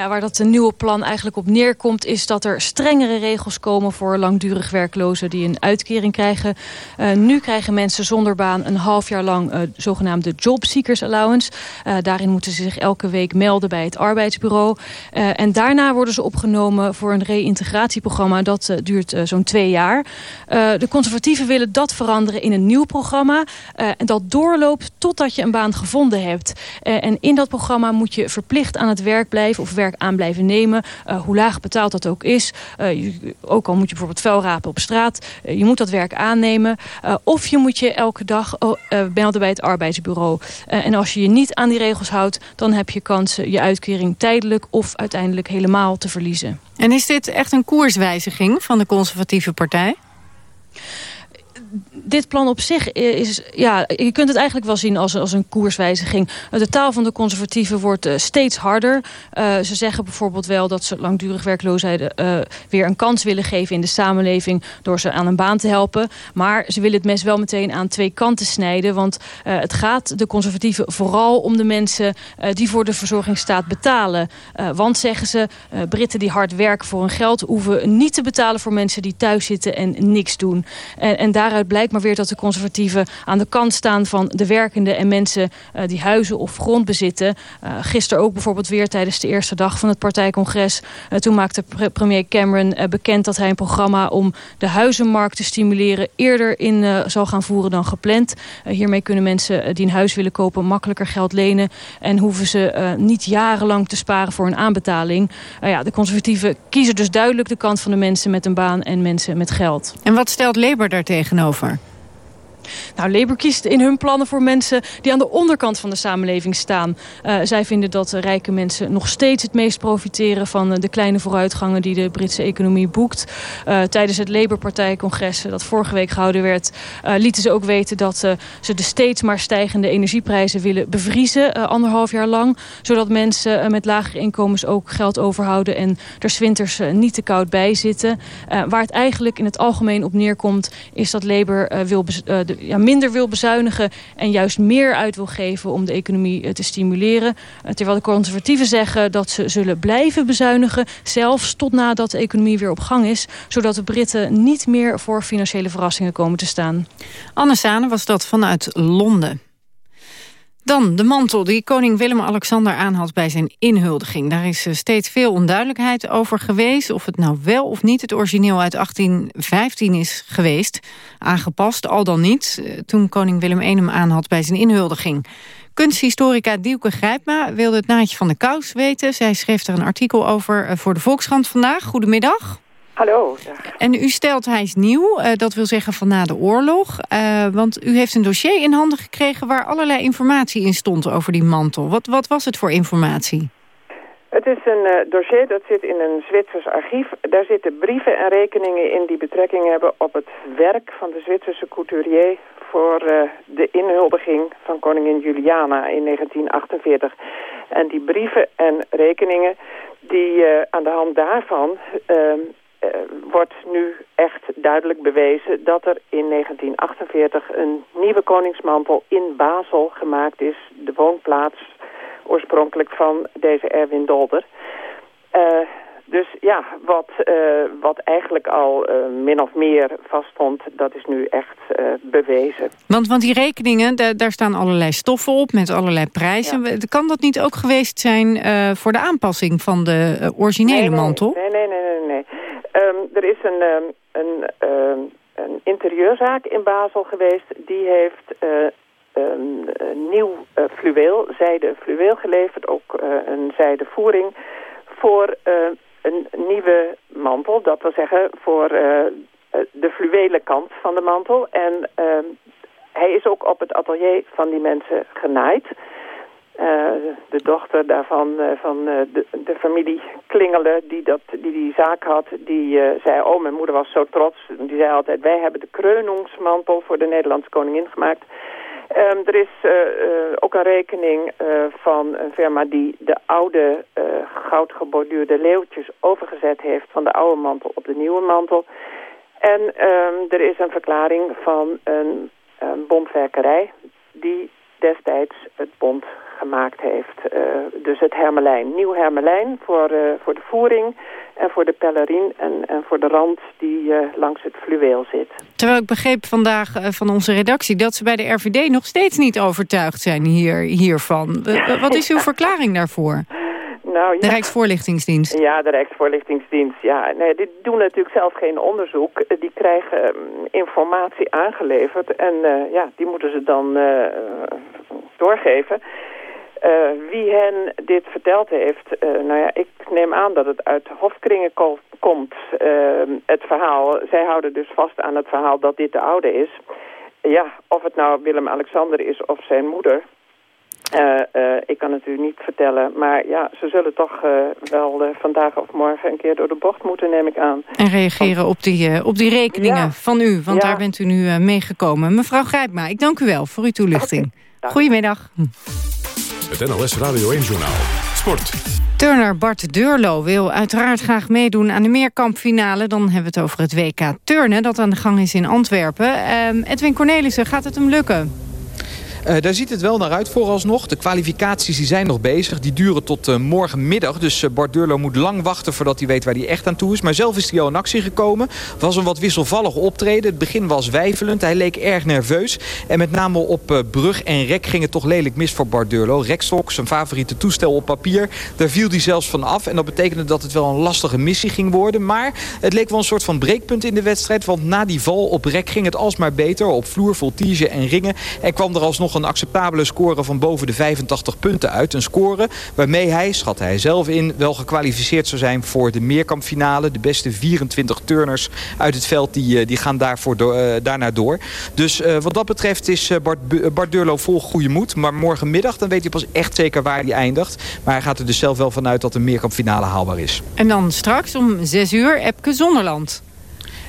Waar dat nieuwe plan eigenlijk op neerkomt... is dat er strengere regels komen voor langdurig werklozen... die een uitkering krijgen. Uh, nu krijgen mensen zonder baan een half jaar lang... Uh, zogenaamde Job Seekers Allowance. Uh, daarin moeten ze zich elke week melden bij het arbeidsbureau. en daarna worden ze opgenomen voor een reïntegratieprogramma. Dat duurt zo'n twee jaar. de conservatieven willen dat veranderen in een nieuw programma. en dat doorloopt totdat je een baan gevonden hebt. en in dat programma moet je verplicht aan het werk blijven... of werk aan blijven nemen. Uh, hoe laag betaald dat ook is. Je, ook al moet je bijvoorbeeld vuil rapen op straat. Uh, je moet dat werk aannemen. of je moet je elke dag melden bij het arbeidsbureau. en als je je niet aan die regels houdt... dan heb je kans je uitkering tijdelijk of uiteindelijk helemaal te verliezen. En is dit echt een koerswijziging van de conservatieve partij? Dit plan op zich is... Ja, je kunt het eigenlijk wel zien als, als een koerswijziging. De taal van de conservatieven wordt uh, steeds harder. Uh, ze zeggen bijvoorbeeld wel dat ze langdurig werkloosheid uh, weer een kans willen geven in de samenleving... door ze aan een baan te helpen. Maar ze willen het mes wel meteen aan twee kanten snijden. Want het gaat de conservatieven vooral om de mensen... die voor de verzorgingsstaat betalen. want, zeggen ze, Britten die hard werken voor hun geld... hoeven niet te betalen voor mensen die thuis zitten en niks doen. En, en daaruit blijkt maar weer dat de conservatieven aan de kant staan van de werkenden en mensen uh, die huizen of grond bezitten. Uh, gisteren ook bijvoorbeeld weer tijdens de eerste dag van het partijcongres. Uh, toen maakte pre premier Cameron bekend dat hij een programma om de huizenmarkt te stimuleren eerder in zal gaan voeren dan gepland. hiermee kunnen mensen die een huis willen kopen makkelijker geld lenen en hoeven ze niet jarenlang te sparen voor een aanbetaling. ja, de conservatieven kiezen dus duidelijk de kant van de mensen met een baan en mensen met geld. En wat stelt Labour daar tegenover? Nou, Labour kiest in hun plannen voor mensen die aan de onderkant van de samenleving staan. Uh, zij vinden dat rijke mensen nog steeds het meest profiteren van de kleine vooruitgangen die de Britse economie boekt. Uh, tijdens het Labour-partijcongres dat vorige week gehouden werd, uh, lieten ze ook weten dat ze de steeds maar stijgende energieprijzen willen bevriezen, anderhalf jaar lang. Zodat mensen met lagere inkomens ook geld overhouden en er zwinters niet te koud bij zitten. waar het eigenlijk in het algemeen op neerkomt, is dat Labour wil de ja, minder wil bezuinigen en juist meer uit wil geven om de economie te stimuleren. terwijl de conservatieven zeggen dat ze zullen blijven bezuinigen, zelfs tot nadat de economie weer op gang is, zodat de Britten niet meer voor financiële verrassingen komen te staan. Anne Sane was dat vanuit Londen. Dan de mantel die koning Willem-Alexander aanhad bij zijn inhuldiging. Daar is eh, steeds veel onduidelijkheid over geweest... of het nou wel of niet het origineel uit 1815 is geweest. Aangepast, al dan niet, eh, toen koning Willem I hem aanhad bij zijn inhuldiging. Kunsthistorica Dielke Grijpma wilde het naadje van de kous weten. Zij schreef er een artikel over eh, voor de Volkskrant vandaag. Goedemiddag. Hallo. En u stelt hij is nieuw, uh, dat wil zeggen van na de oorlog. Uh, want u heeft een dossier in handen gekregen waar allerlei informatie in stond over die mantel. Wat, wat was het voor informatie? Het is een uh, dossier dat zit in een Zwitsers archief. Daar zitten brieven en rekeningen in die betrekking hebben op het werk van de Zwitserse couturier voor de inhuldiging van koningin Juliana in 1948. En die brieven en rekeningen, die aan de hand daarvan ehm, uh, wordt nu echt duidelijk bewezen dat er in 1948 een nieuwe koningsmantel in Basel gemaakt is. De woonplaats oorspronkelijk van deze Erwin Dolder. Uh, dus ja, wat, uh, wat eigenlijk al uh, min of meer vaststond, dat is nu echt bewezen. Want, want die rekeningen, daar, daar staan allerlei stoffen op met allerlei prijzen. Ja. Kan dat niet ook geweest zijn voor de aanpassing van de originele nee, nee, mantel? Nee, nee, nee, nee. Um, er is een, um, een, um, een interieurzaak in Basel geweest. Die heeft een nieuw fluweel, zijde fluweel geleverd. Ook een zijde voering voor een nieuwe mantel. Dat wil zeggen voor de fluwelen kant van de mantel. En hij is ook op het atelier van die mensen genaaid. Uh, de dochter daarvan, uh, van uh, de, de, familie Klingelen, die, dat, die die zaak had, die zei, oh mijn moeder was zo trots. Die zei altijd, wij hebben de kreuningsmantel voor de Nederlandse koningin gemaakt. Um, er is ook een rekening van een firma die de oude goudgeborduurde leeuwtjes overgezet heeft van de oude mantel op de nieuwe mantel. En um, er is een verklaring van een, een die destijds het bond gemaakt heeft. Uh, dus het hermelijn. Nieuw hermelijn voor, uh, voor de voering en voor de pellerien en, en voor de rand die uh, langs het fluweel zit. Terwijl ik begreep vandaag van onze redactie dat ze bij de RVD nog steeds niet overtuigd zijn hier, hiervan. wat is uw verklaring daarvoor? Nou, ja. De Rijksvoorlichtingsdienst. Ja, de Rijksvoorlichtingsdienst. Ja, nee, die doen natuurlijk zelf geen onderzoek. Die krijgen um, informatie aangeleverd en uh, ja, die moeten ze dan uh, doorgeven. Uh, wie hen dit verteld heeft, nou ja, ik neem aan dat het uit hofkringen ko komt, het verhaal. Zij houden dus vast aan het verhaal dat dit de oude is. Ja, of het nou Willem-Alexander is of zijn moeder... Ik kan het u niet vertellen, maar ja, ze zullen toch wel vandaag of morgen een keer door de bocht moeten, neem ik aan. En reageren op die, op die rekeningen ja. van u, want ja. daar bent u nu meegekomen. Mevrouw Grijpma, ik dank u wel voor uw toelichting. Okay. Goedemiddag. Het NLS Radio 1 Journaal. Sport. Turner Bart Deurlo wil uiteraard graag meedoen aan de meerkampfinale. Dan hebben we het over het WK Turnen dat aan de gang is in Antwerpen. Edwin Cornelissen, gaat het hem lukken? Uh, daar ziet het wel naar uit vooralsnog. De kwalificaties die zijn nog bezig. Die duren tot uh, morgenmiddag. Dus uh, Bart Durlo moet lang wachten voordat hij weet waar hij echt aan toe is. Maar zelf is hij al in actie gekomen. Was een wat wisselvallig optreden. Het begin was wijfelend. Hij leek erg nerveus. En met name op brug en rek ging het toch lelijk mis voor Bart Durlo. Rekstok, zijn favoriete toestel op papier. Daar viel hij zelfs van af. En dat betekende dat het wel een lastige missie ging worden. Maar het leek wel een soort van breekpunt in de wedstrijd. Want na die val op rek ging het alsmaar beter. Op vloer, voltige en ringen. En kwam er alsnog een acceptabele score van boven de 85 punten uit. Een score waarmee hij, schat hij zelf in, wel gekwalificeerd zou zijn voor de meerkampfinale. De beste 24 turners uit het veld die, die gaan daarvoor uh, daarna door. Dus uh, wat dat betreft is Bart, Bart Durlo vol goede moed. Maar morgenmiddag dan weet hij pas echt zeker waar hij eindigt. Maar hij gaat er dus zelf wel vanuit dat de meerkampfinale haalbaar is. En dan straks om 6 uur Epke Zonderland.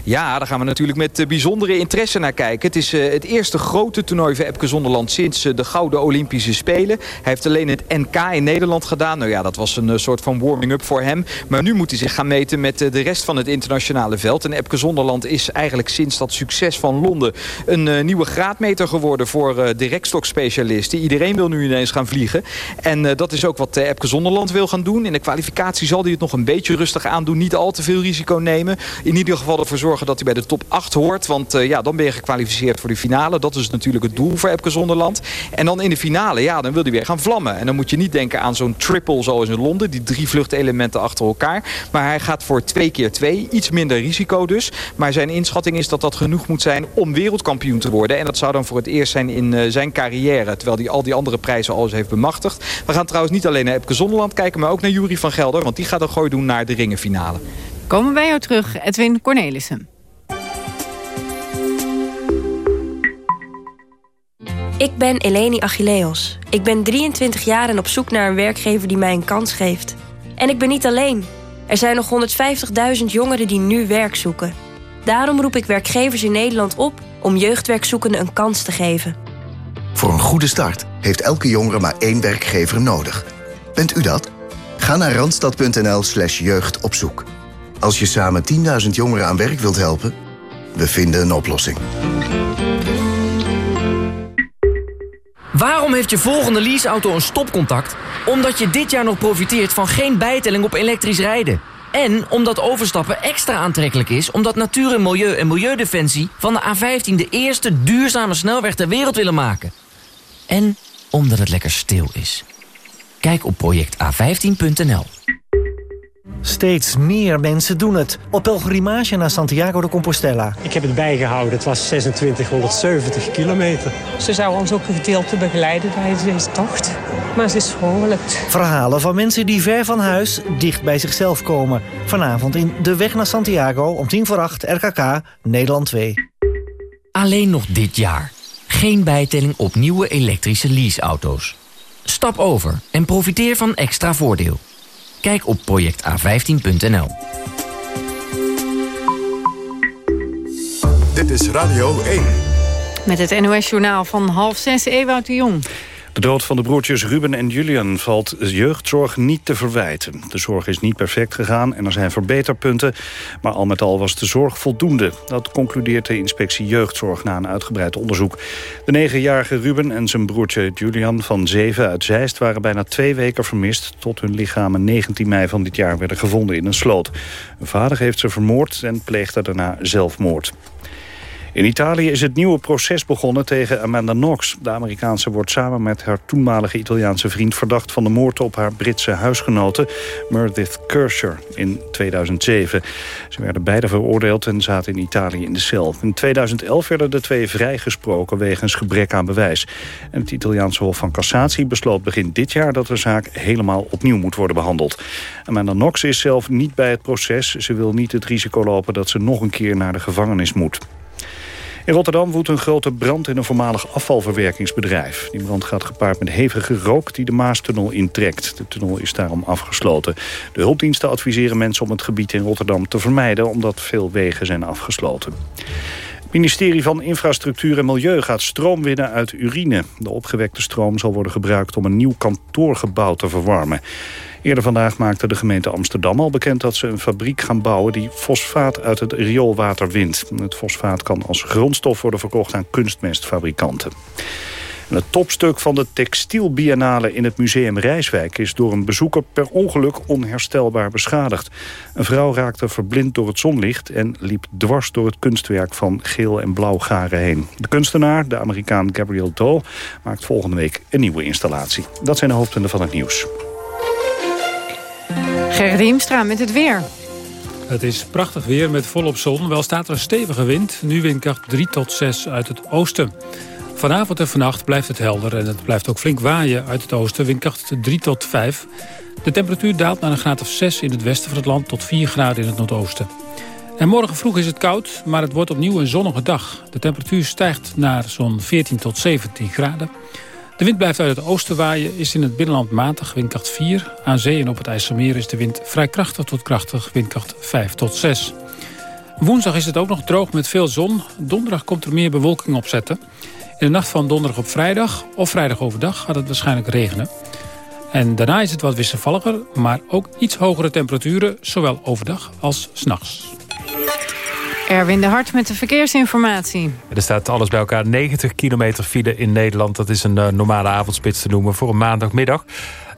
Ja, daar gaan we natuurlijk met uh, bijzondere interesse naar kijken. Het is uh, het eerste grote toernooi voor Epke Zonderland sinds uh, de Gouden Olympische Spelen. Hij heeft alleen het NK in Nederland gedaan. Nou ja, dat was een soort van warming-up voor hem. Maar nu moet hij zich gaan meten met de rest van het internationale veld. En Epke Zonderland is eigenlijk sinds dat succes van Londen... een nieuwe graadmeter geworden voor de rekstokspecialisten. Iedereen wil nu ineens gaan vliegen. En dat is ook wat Epke Zonderland wil gaan doen. In de kwalificatie zal hij het nog een beetje rustig aandoen. Niet al te veel risico nemen. In ieder geval ervoor zorgen dat hij bij de top 8 hoort. Want uh, ja, dan ben je gekwalificeerd voor de finale. Dat is natuurlijk het doel voor Epke Zonderland. En dan in de finale, ja, dan wil hij weer gaan vlammen. En dan moet je niet denken aan zo'n triple zoals in Londen. Die drie vluchtelementen achter elkaar. Maar hij gaat voor twee keer twee. Iets minder risico dus. Maar zijn inschatting is dat dat genoeg moet zijn om wereldkampioen te worden. En dat zou dan voor het eerst zijn in uh, zijn carrière. Terwijl hij al die andere prijzen alles heeft bemachtigd. We gaan trouwens niet alleen naar Epke Zonderland kijken. Maar ook naar Jury van Gelder. Want die gaat een gooi doen naar de ringenfinale. Komen wij jou terug, Edwin Cornelissen. Ik ben Eleni Achilleos. Ik ben 23 jaar en op zoek naar een werkgever die mij een kans geeft. En ik ben niet alleen. Er zijn nog 150.000 jongeren die nu werk zoeken. Daarom roep ik werkgevers in Nederland op om jeugdwerkzoekenden een kans te geven. Voor een goede start heeft elke jongere maar één werkgever nodig. Bent u dat? Ga naar randstad.nl slash jeugdopzoek. Als je samen 10.000 jongeren aan werk wilt helpen, we vinden een oplossing. Waarom heeft je volgende leaseauto een stopcontact? Omdat je dit jaar nog profiteert van geen bijtelling op elektrisch rijden. En omdat overstappen extra aantrekkelijk is... omdat Natuur en Milieu en Milieudefensie van de A15... de eerste duurzame snelweg ter wereld willen maken. En omdat het lekker stil is. Kijk op projecta15.nl. Steeds meer mensen doen het. Op pelgrimage naar Santiago de Compostela. Ik heb het bijgehouden. Het was 2670 kilometer. Ze zou ons ook een gedeelte begeleiden tijdens deze tocht. Maar ze is gewoon Verhalen van mensen die ver van huis dicht bij zichzelf komen. Vanavond in De Weg naar Santiago om tien voor acht RKK Nederland 2. Alleen nog dit jaar. Geen bijtelling op nieuwe elektrische leaseauto's. Stap over en profiteer van extra voordeel. Kijk op projecta15.nl. Dit is Radio 1. Met het NOS-journaal van half zes, Ewout de Jong. De dood van de broertjes Ruben en Julian valt jeugdzorg niet te verwijten. De zorg is niet perfect gegaan en er zijn verbeterpunten. Maar al met al was de zorg voldoende. Dat concludeert de inspectie jeugdzorg na een uitgebreid onderzoek. De negenjarige Ruben en zijn broertje Julian van zeven uit Zeist... waren bijna twee weken vermist... tot hun lichamen 19 mei van dit jaar werden gevonden in een sloot. Hun vader heeft ze vermoord en pleegde daarna zelfmoord. In Italië is het nieuwe proces begonnen tegen Amanda Knox. De Amerikaanse wordt samen met haar toenmalige Italiaanse vriend... verdacht van de moord op haar Britse huisgenote Meredith Kersher in 2007. Ze werden beide veroordeeld en zaten in Italië in de cel. In 2011 werden de twee vrijgesproken wegens gebrek aan bewijs. En het Italiaanse Hof van Cassatie besloot begin dit jaar... dat de zaak helemaal opnieuw moet worden behandeld. Amanda Knox is zelf niet bij het proces. Ze wil niet het risico lopen dat ze nog een keer naar de gevangenis moet. In Rotterdam woedt een grote brand in een voormalig afvalverwerkingsbedrijf. Die brand gaat gepaard met hevige rook die de Maastunnel intrekt. De tunnel is daarom afgesloten. De hulpdiensten adviseren mensen om het gebied in Rotterdam te vermijden... omdat veel wegen zijn afgesloten. Het ministerie van Infrastructuur en Milieu gaat stroom winnen uit urine. De opgewekte stroom zal worden gebruikt om een nieuw kantoorgebouw te verwarmen. Eerder vandaag maakte de gemeente Amsterdam al bekend dat ze een fabriek gaan bouwen die fosfaat uit het rioolwater wint. Het fosfaat kan als grondstof worden verkocht aan kunstmestfabrikanten. het topstuk van de textielbiennale in het museum Rijswijk... is door een bezoeker per ongeluk onherstelbaar beschadigd. Een vrouw raakte verblind door het zonlicht... en liep dwars door het kunstwerk van geel en blauw garen heen. De kunstenaar, de Amerikaan Gabriel Doe, maakt volgende week een nieuwe installatie. Dat zijn de hoofdpunten van het nieuws. Gerrit Hiemstra met het weer. Het is prachtig weer met volop zon. Wel staat er een stevige wind. Nu windkracht 3 tot 6 uit het oosten. Vanavond en vannacht blijft het helder en het blijft ook flink waaien uit het oosten. Windkracht 3 tot 5. De temperatuur daalt naar een graad of 6 in het westen van het land tot 4 graden in het noordoosten. En morgen vroeg is het koud, maar het wordt opnieuw een zonnige dag. De temperatuur stijgt naar zo'n 14 tot 17 graden. De wind blijft uit het oosten waaien, is in het binnenland matig, windkracht 4. Aan zee en op het IJsselmeer is de wind vrij krachtig tot krachtig, windkracht 5 tot 6. Woensdag is het ook nog droog met veel zon. Donderdag komt er meer bewolking opzetten. In de nacht van donderdag op vrijdag of vrijdag overdag gaat het waarschijnlijk regenen. En daarna is het wat wisselvalliger, maar ook iets hogere temperaturen... zowel overdag als s'nachts. Erwin de Hart met de verkeersinformatie. Er staat alles bij elkaar 90 kilometer file in Nederland. Dat is een uh, normale avondspits te noemen voor een maandagmiddag.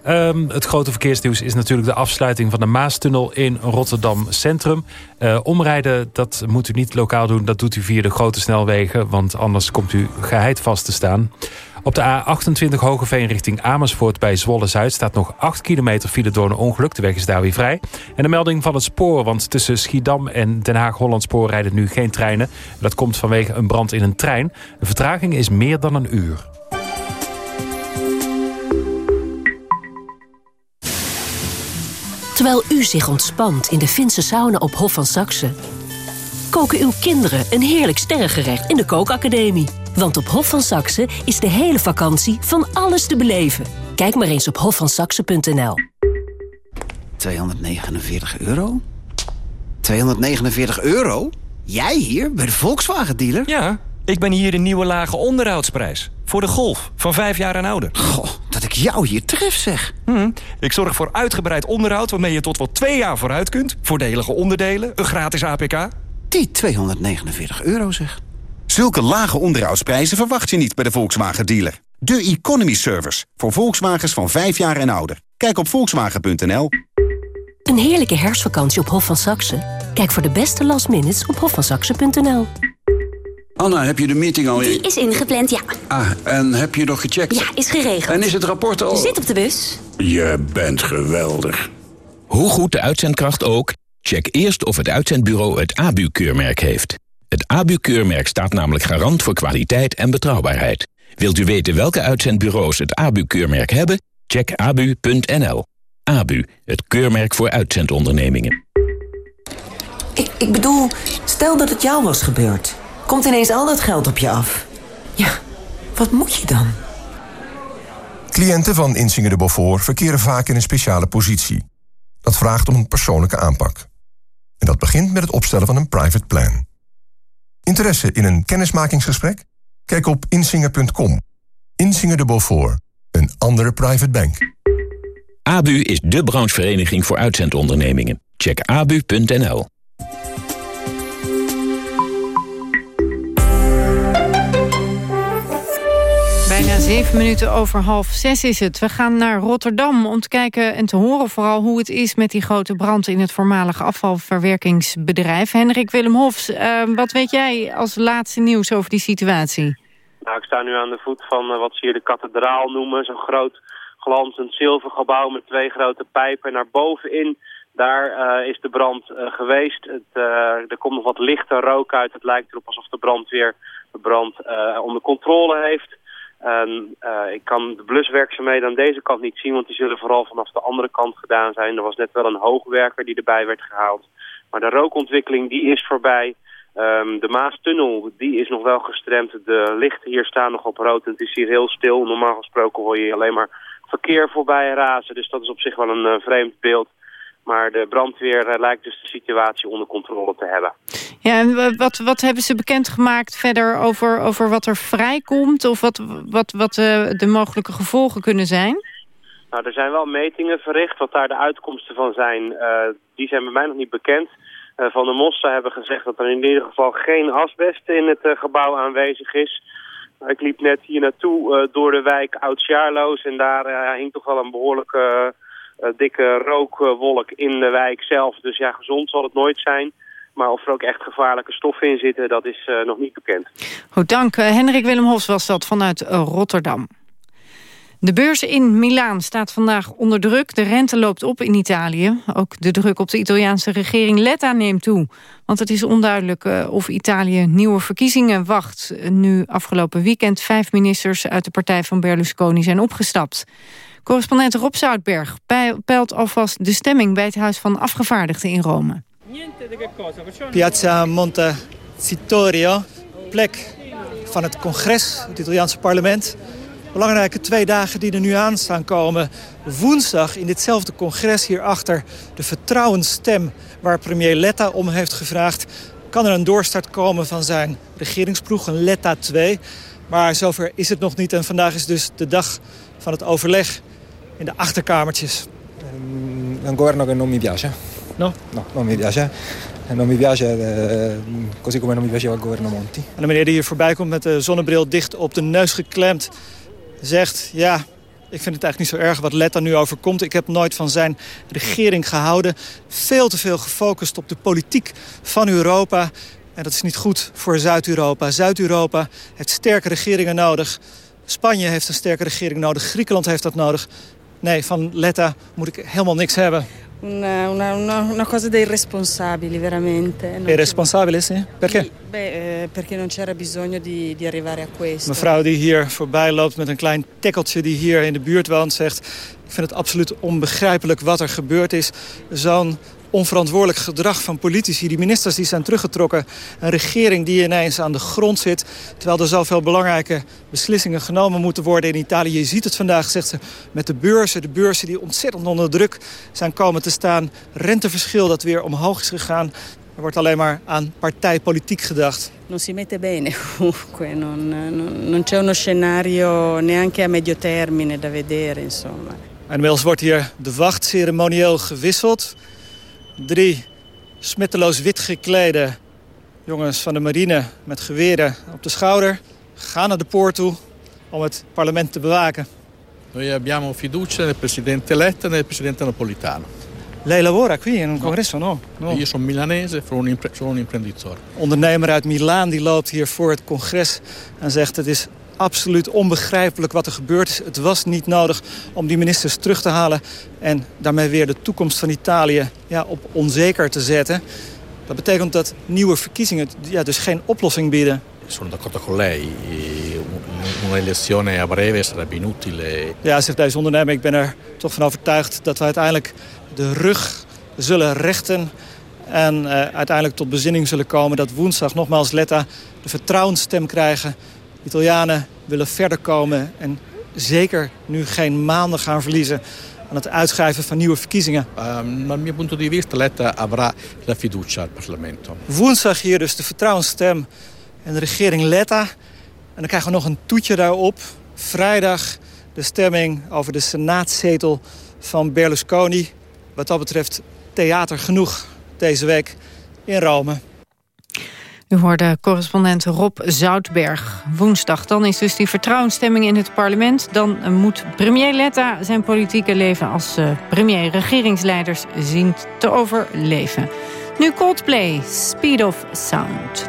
Um, het grote verkeersnieuws is natuurlijk de afsluiting van de Maastunnel in Rotterdam Centrum. Uh, omrijden, dat moet u niet lokaal doen. Dat doet u via de grote snelwegen, want anders komt u geheid vast te staan. Op de A28 Hogeveen richting Amersfoort bij Zwolle-Zuid... staat nog 8 kilometer file door een ongeluk. De weg is daar weer vrij. En de melding van het spoor, want tussen Schiedam en Den Haag-Hollandspoor... rijden nu geen treinen. Dat komt vanwege een brand in een trein. De vertraging is meer dan een uur. Terwijl u zich ontspant in de Finse sauna op Hof van Saxe... koken uw kinderen een heerlijk sterrengerecht in de kookacademie... Want op Hof van Saxe is de hele vakantie van alles te beleven. Kijk maar eens op hofvansaxe.nl. 249 euro? 249 euro? Jij hier, bij de Volkswagen-dealer? Ja, ik ben hier de nieuwe lage onderhoudsprijs. Voor de Golf, van vijf jaar en ouder. Goh, dat ik jou hier tref, zeg. Hm, ik zorg voor uitgebreid onderhoud waarmee je tot wel twee jaar vooruit kunt. Voordelige onderdelen, een gratis APK. Die 249 euro, zeg. Zulke lage onderhoudsprijzen verwacht je niet bij de Volkswagen dealer. De Economy Service voor Volkswagens van 5 jaar en ouder. Kijk op volkswagen.nl. Een heerlijke herfstvakantie op Hof van Saxe? Kijk voor de beste last minutes op hofvansaxe.nl. Anna, heb je de meeting al... Die is ingepland, ja. Ah, en heb je nog gecheckt? Ja, is geregeld. En is het rapport al... Zit op de bus. Je bent geweldig. Hoe goed de uitzendkracht ook, check eerst of het uitzendbureau het ABU-keurmerk heeft. Het ABU-keurmerk staat namelijk garant voor kwaliteit en betrouwbaarheid. Wilt u weten welke uitzendbureaus het ABU-keurmerk hebben? Check abu.nl. ABU, het keurmerk voor uitzendondernemingen. Ik, ik bedoel, stel dat het jou was gebeurd. Komt ineens al dat geld op je af. Ja, wat moet je dan? Cliënten van Insinger de Beaufort verkeren vaak in een speciale positie. Dat vraagt om een persoonlijke aanpak. En dat begint met het opstellen van een private plan. Interesse in een kennismakingsgesprek? Kijk op insinger.com. Insinger de Beaufort, een andere private bank. ABU is de branchevereniging voor uitzendondernemingen. Check abu.nl. Bijna zeven minuten over half zes is het. We gaan naar Rotterdam om te kijken en te horen vooral hoe het is met die grote brand in het voormalige afvalverwerkingsbedrijf. Hendrik Willem Hofs, uh, wat weet jij als laatste nieuws over die situatie? Nou, ik sta nu aan de voet van uh, wat ze hier de kathedraal noemen. Zo'n groot glanzend zilvergebouw met twee grote pijpen. Naar bovenin, daar uh, is de brand geweest. Het, er komt nog wat lichte rook uit. Het lijkt erop alsof de brandweer de brand onder controle heeft. Um, uh, ik kan de bluswerkzaamheden aan deze kant niet zien, want die zullen vooral vanaf de andere kant gedaan zijn. Er was net wel een hoogwerker die erbij werd gehaald. Maar de rookontwikkeling die is voorbij. Um, de Maastunnel die is nog wel gestremd. De lichten hier staan nog op rood en het is hier heel stil. Normaal gesproken hoor je alleen maar verkeer voorbij razen. Dus dat is op zich wel een uh, vreemd beeld. Maar de brandweer uh, lijkt dus de situatie onder controle te hebben. Ja, en wat, wat hebben ze bekendgemaakt verder over, over wat er vrijkomt? Of wat, wat, wat uh, de mogelijke gevolgen kunnen zijn? Nou, er zijn wel metingen verricht. Wat daar de uitkomsten van zijn, uh, die zijn bij mij nog niet bekend. van de Mossa hebben gezegd dat er in ieder geval geen asbest in het gebouw aanwezig is. Ik liep net hier naartoe door de wijk Oud-Sjaarloos en daar hing toch wel een behoorlijke dikke rookwolk in de wijk zelf. Dus ja, gezond zal het nooit zijn. Maar of er ook echt gevaarlijke stoffen in zitten, dat is uh, nog niet bekend. Goed, dank. Uh, Hendrik Willem Hofs was dat vanuit Rotterdam. De beurs in Milaan staat vandaag onder druk. De rente loopt op in Italië. Ook de druk op de Italiaanse regering Letta neemt toe. Want het is onduidelijk uh, of Italië nieuwe verkiezingen wacht. Nu afgelopen weekend vijf ministers uit de partij van Berlusconi zijn opgestapt. Correspondent Rob Zoutberg peilt alvast de stemming... bij het Huis van Afgevaardigden in Rome. Piazza Montecitorio, plek van het congres, het Italiaanse parlement. Belangrijke twee dagen die er nu aan staan komen. Woensdag in ditzelfde congres hierachter de vertrouwensstem... waar premier Letta om heeft gevraagd kan er een doorstart komen van zijn regeringsploeg, een Letta 2. Maar zover is het nog niet en vandaag is dus de dag van het overleg in de achterkamertjes. Un governo che non mi piace. No? No, non mi piace. En non mi piace, eh, così come non mi piaceva il governo Monti. En de meneer die hier voorbij komt met de zonnebril dicht op de neus geklemd... zegt, ja, ik vind het eigenlijk niet zo erg wat Letta nu overkomt. Ik heb nooit van zijn regering gehouden. Veel te veel gefocust op de politiek van Europa. En dat is niet goed voor Zuid-Europa. Zuid-Europa heeft sterke regeringen nodig. Spanje heeft een sterke regering nodig. Griekenland heeft dat nodig. Nee, van Letta moet ik helemaal niks hebben. Una, una, una, cosa dei responsabili, veramente. Non E responsabile, sì? Perché? Beh, eh, perché non c'era bisogno di, di arrivare a questo. Mevrouw die hier voorbij loopt met een klein tekkeltje die hier in de buurt woont zegt... ik vind het absoluut onbegrijpelijk wat er gebeurd is. Zo'n onverantwoordelijk gedrag van politici, die ministers die zijn teruggetrokken. Een regering die ineens aan de grond zit... terwijl er zoveel belangrijke beslissingen genomen moeten worden in Italië. Je ziet het vandaag, zegt ze, met de beurzen. De beurzen die ontzettend onder druk zijn komen te staan. Renteverschil dat weer omhoog is gegaan. Er wordt alleen maar aan partijpolitiek gedacht. Non si mette bene comunque, non, non- non c'è uno scenario neanche a medio termine da vedere, insomma. En inmiddels wordt hier de wacht ceremonieel gewisseld. Drie smetteloos wit geklede jongens van de marine met geweren op de schouder... gaan naar de poort toe om het parlement te bewaken. Noi abbiamo fiducia nel presidente Letta e nel presidente Napolitano. Lei lavora qui in un congresso, no? no. Io sono milanese, sono un, imprenditore. ondernemer uit Milaan die loopt hier voor het congres en zegt... het is absoluut onbegrijpelijk wat er gebeurd is. Het was niet nodig om die ministers terug te halen... en daarmee weer de toekomst van Italië ja, op onzeker te zetten. Dat betekent dat nieuwe verkiezingen ja, dus geen oplossing bieden. Sono d'accordo con lei, un'elezione a breve sarebbe inutile. Ja, zegt deze ondernemer, ik ben er toch van overtuigd... dat we uiteindelijk de rug zullen rechten... en eh, uiteindelijk tot bezinning zullen komen... dat woensdag nogmaals Letta de vertrouwensstem krijgen. Italianen willen verder komen... en zeker nu geen maanden gaan verliezen... aan het uitschrijven van nieuwe verkiezingen. Um, dal mio punto di vista Letta avrà la fiducia al Parlamento. Woensdag hier dus de vertrouwensstem en de regering Letta. En dan krijgen we nog een toetje daarop. Vrijdag de stemming over de senaatzetel van Berlusconi. Wat dat betreft theater genoeg deze week in Rome. U hoorde correspondent Rob Zoutberg. Woensdag, dan is dus die vertrouwensstemming in het parlement. Dan moet premier Letta zijn politieke leven als eh, premier regeringsleiders zien te overleven. Nu Coldplay, Speed of Sound.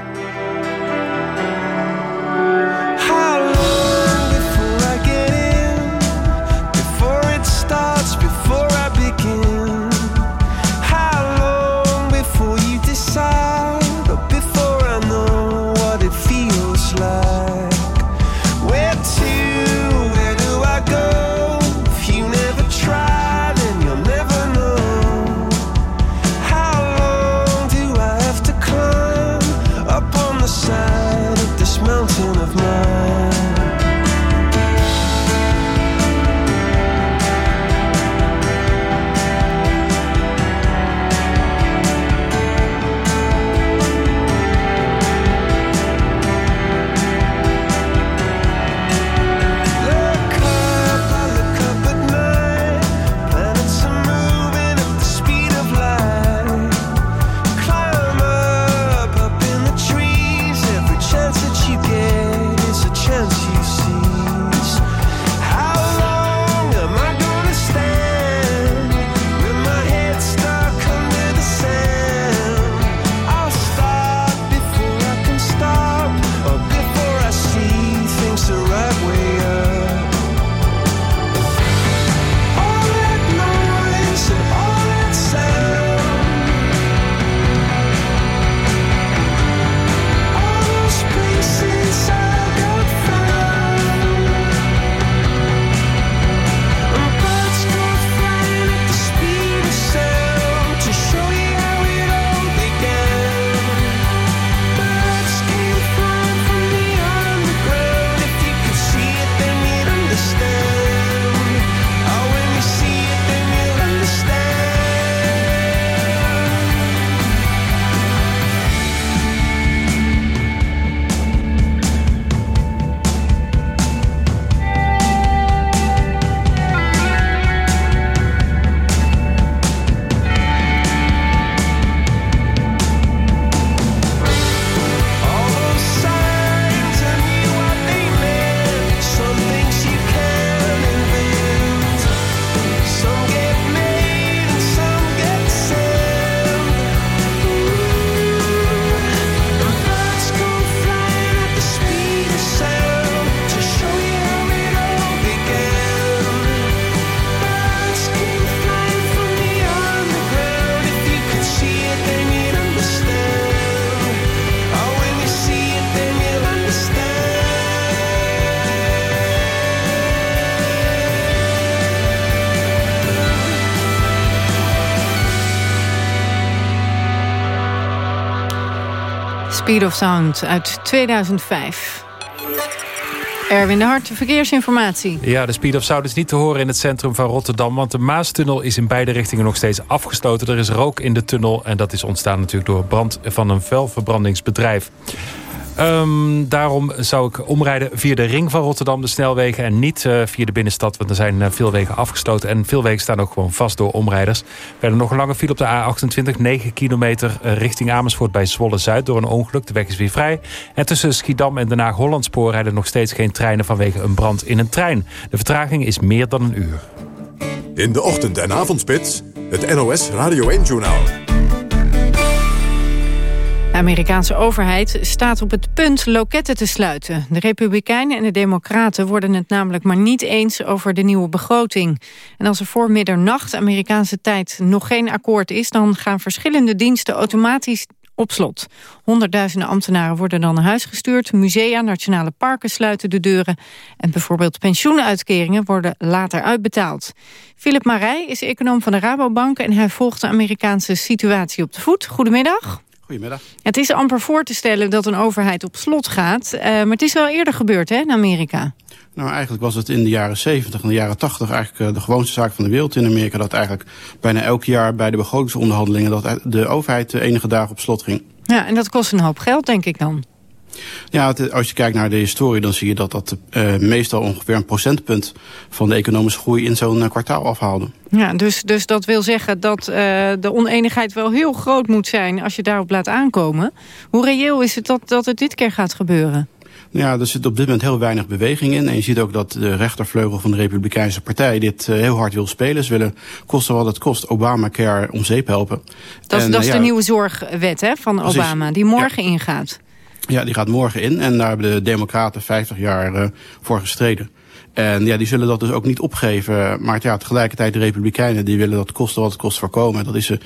Speed of Sound uit 2005. Erwin de Hart, verkeersinformatie. Ja, de Speed of Sound is niet te horen in het centrum van Rotterdam... want de Maastunnel is in beide richtingen nog steeds afgesloten. Er is rook in de tunnel en dat is ontstaan natuurlijk door brand van een vuilverbrandingsbedrijf. Um, daarom zou ik omrijden via de ring van Rotterdam, de snelwegen... en niet uh, via de binnenstad, want er zijn uh, veel wegen afgesloten... en veel wegen staan ook gewoon vast door omrijders. Verder nog een lange file op de A28, 9 kilometer uh, richting Amersfoort... bij Zwolle-Zuid door een ongeluk. De weg is weer vrij. En tussen Schiedam en Den Haag-Hollandspoor... rijden nog steeds geen treinen vanwege een brand in een trein. De vertraging is meer dan een uur. In de ochtend- en avondspits, het NOS Radio 1-journaal. De Amerikaanse overheid staat op het punt loketten te sluiten. De Republikeinen en de Democraten worden het namelijk maar niet eens over de nieuwe begroting. En als er voor middernacht Amerikaanse tijd nog geen akkoord is... dan gaan verschillende diensten automatisch op slot. Honderdduizenden ambtenaren worden dan naar huis gestuurd. Musea, nationale parken sluiten de deuren. En bijvoorbeeld pensioenuitkeringen worden later uitbetaald. Philip Marij is econoom van de Rabobank... en hij volgt de Amerikaanse situatie op de voet. Goedemiddag. Goedemiddag. Het is amper voor te stellen dat een overheid op slot gaat. Uh, maar het is wel eerder gebeurd hè, in Amerika. Nou, eigenlijk was het in de jaren 70 en de jaren 80 eigenlijk uh, de gewoonste zaak van de wereld in Amerika. Dat eigenlijk bijna elk jaar bij de begrotingsonderhandelingen dat de overheid de enige dagen op slot ging. Ja, en dat kost een hoop geld, denk ik dan. Ja, als je kijkt naar de historie, dan zie je dat dat uh, meestal ongeveer een procentpunt van de economische groei in zo'n uh, kwartaal afhaalde. Ja, dus, dus dat wil zeggen dat uh, de oneenigheid wel heel groot moet zijn als je daarop laat aankomen. Hoe reëel is het dat, dat het dit keer gaat gebeuren? Ja, er zit op dit moment heel weinig beweging in. En je ziet ook dat de rechtervleugel van de Republikeinse Partij dit heel hard wil spelen. Ze willen kosten wat het kost Obamacare om zeep helpen. Dat, en, dat is ja, de nieuwe zorgwet hè, van Obama, die morgen ja. ingaat. Ja, die gaat morgen in. En daar hebben de democraten 50 jaar uh, voor gestreden. En ja, die zullen dat dus ook niet opgeven. Maar ja, tegelijkertijd de Republikeinen die willen dat kosten wat het kost voorkomen. Dat is uh,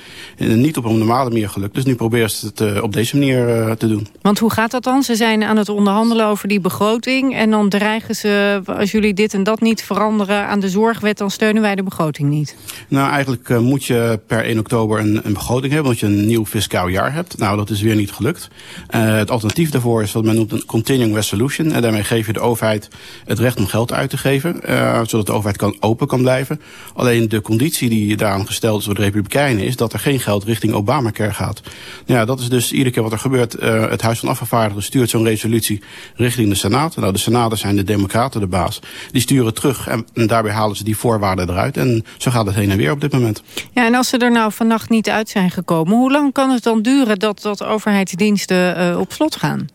niet op een normale manier gelukt. Dus nu proberen ze het uh, op deze manier uh, te doen. Want hoe gaat dat dan? Ze zijn aan het onderhandelen over die begroting. En dan dreigen ze, als jullie dit en dat niet veranderen aan de zorgwet... dan steunen wij de begroting niet. Nou, eigenlijk uh, moet je per 1 oktober een, een begroting hebben. Want je een nieuw fiscaal jaar hebt. Nou, dat is weer niet gelukt. Uh, het alternatief daarvoor is wat men noemt een continuing resolution. En daarmee geef je de overheid het recht om geld uit te geven, uh, zodat de overheid kan, open kan blijven. Alleen de conditie die daaraan gesteld is door de Republikeinen is dat er geen geld richting Obamacare gaat. Nou ja, dat is dus iedere keer wat er gebeurt. Uh, het Huis van Afgevaardigden stuurt zo'n resolutie richting de Senaat. Nou, de Senaten zijn de Democraten de baas. Die sturen terug en, daarbij halen ze die voorwaarden eruit. En zo gaat het heen en weer op dit moment. Ja, en als ze er nou vannacht niet uit zijn gekomen, hoe lang kan het dan duren dat, dat overheidsdiensten uh, op slot gaan?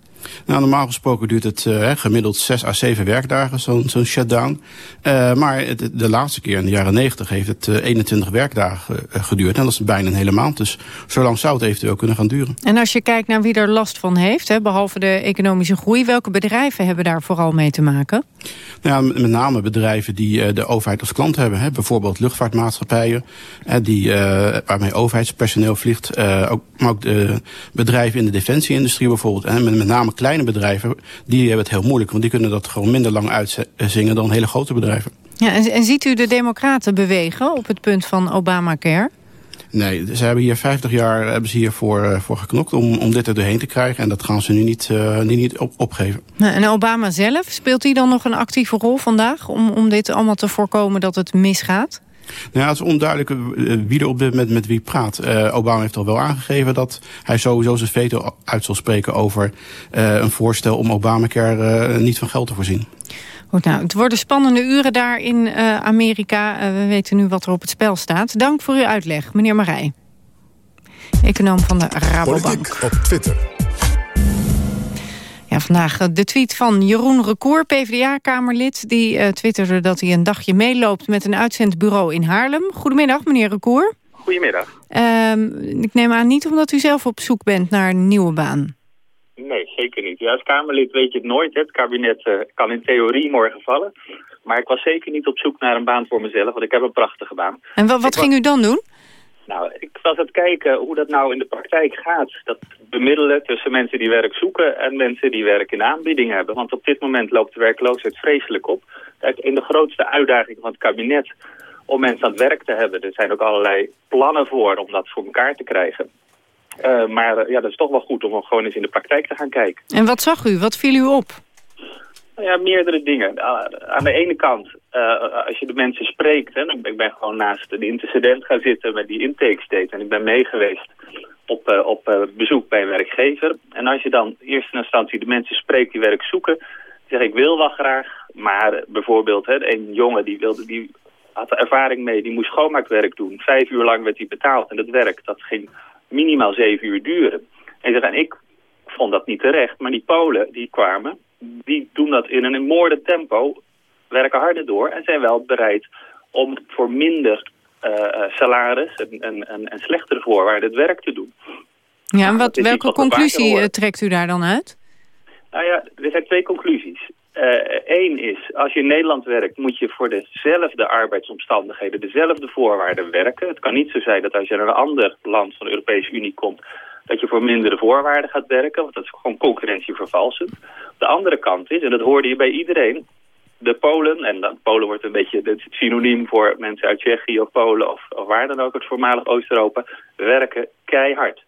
Nou, normaal gesproken duurt het uh, gemiddeld 6 à 7 werkdagen, zo'n zo shutdown. Uh, maar het, de laatste keer in de jaren 90 heeft het uh, 21 werkdagen uh, geduurd. En dat is bijna een hele maand. Dus zo lang zou het eventueel kunnen gaan duren. En als je kijkt naar wie er last van heeft, hè, behalve de economische groei... welke bedrijven hebben daar vooral mee te maken? Nou, met name bedrijven die de overheid als klant hebben. Hè. Bijvoorbeeld luchtvaartmaatschappijen, hè, die, waarmee overheidspersoneel vliegt. ook, maar ook de bedrijven in de defensieindustrie bijvoorbeeld. Hè, met, met name kleine bedrijven, die hebben het heel moeilijk. Want die kunnen dat gewoon minder lang uitzingen dan hele grote bedrijven. Ja, en, en ziet u de democraten bewegen op het punt van Obamacare? Nee, ze hebben hier 50 jaar hebben ze hiervoor uh, voor geknokt om, om dit er doorheen te krijgen. En dat gaan ze nu niet, uh, niet, niet op, opgeven. En Obama zelf, speelt hij dan nog een actieve rol vandaag... om, om dit allemaal te voorkomen dat het misgaat? Nou ja, het is onduidelijk wie er op dit moment met wie praat. Uh, Obama heeft al wel aangegeven dat hij sowieso zijn veto uit zal spreken over uh, een voorstel om Obamacare uh, niet van geld te voorzien. Goed, nou, het worden spannende uren daar in Amerika. we weten nu wat er op het spel staat. Dank voor uw uitleg, meneer Marij. Econoom van de Rabobank. Politiek op Twitter. Ja, vandaag de tweet van Jeroen Recour, PvdA-kamerlid. Die uh, twitterde dat hij een dagje meeloopt met een uitzendbureau in Haarlem. Goedemiddag, meneer Recour. Goedemiddag. Uh, ik neem aan niet omdat u zelf op zoek bent naar een nieuwe baan. Nee, zeker niet. Ja, als Kamerlid weet je het nooit. Het kabinet uh, kan in theorie morgen vallen. Maar ik was zeker niet op zoek naar een baan voor mezelf, want ik heb een prachtige baan. En wat, wat ging u dan doen? Nou, ik was aan het kijken hoe dat nou in de praktijk gaat. Dat bemiddelen tussen mensen die werk zoeken en mensen die werk in aanbieding hebben. Want op dit moment loopt de werkloosheid vreselijk op. In de grootste uitdaging van het kabinet om mensen aan het werk te hebben. Er zijn ook allerlei plannen voor om dat voor elkaar te krijgen. Eh, maar eh, ja, dat is toch wel goed om gewoon eens in de praktijk te gaan kijken. En wat zag u? Wat viel u op? Nou ja, meerdere dingen. Aan de ene kant, uh, als je de mensen spreekt... Hè, ik ben gewoon naast de intercedent gaan zitten met die intake state... en ik ben meegeweest op, uh, op bezoek bij een werkgever. En als je dan eerst in instantie de mensen spreekt die werk zoeken... zeg ik wil wel graag, maar bijvoorbeeld hè, een jongen die, wilde, die had er ervaring mee... die moest schoonmaakwerk doen. Vijf uur lang werd hij betaald en dat werk dat ging minimaal zeven uur duren. En, zeg, en ik vond dat niet terecht, maar die Polen die kwamen die doen dat in een moordend tempo, werken harder door en zijn wel bereid om voor minder uh, salaris en, en, en, en, slechtere voorwaarden het werk te doen. Ja, en wat, welke conclusie trekt u daar dan uit? Nou ja, er zijn twee conclusies. Eén uh, is, als je in Nederland werkt, moet je voor dezelfde arbeidsomstandigheden, dezelfde voorwaarden werken. Het kan niet zo zijn dat als je naar een ander land van de Europese Unie komt, dat je voor mindere voorwaarden gaat werken, want dat is gewoon concurrentie vervalsend. De andere kant is, en dat hoorde je bij iedereen, de Polen, en dan, Polen wordt een beetje het synoniem voor mensen uit Tsjechië of Polen of, of waar dan ook, het voormalig Oost-Europa, werken keihard.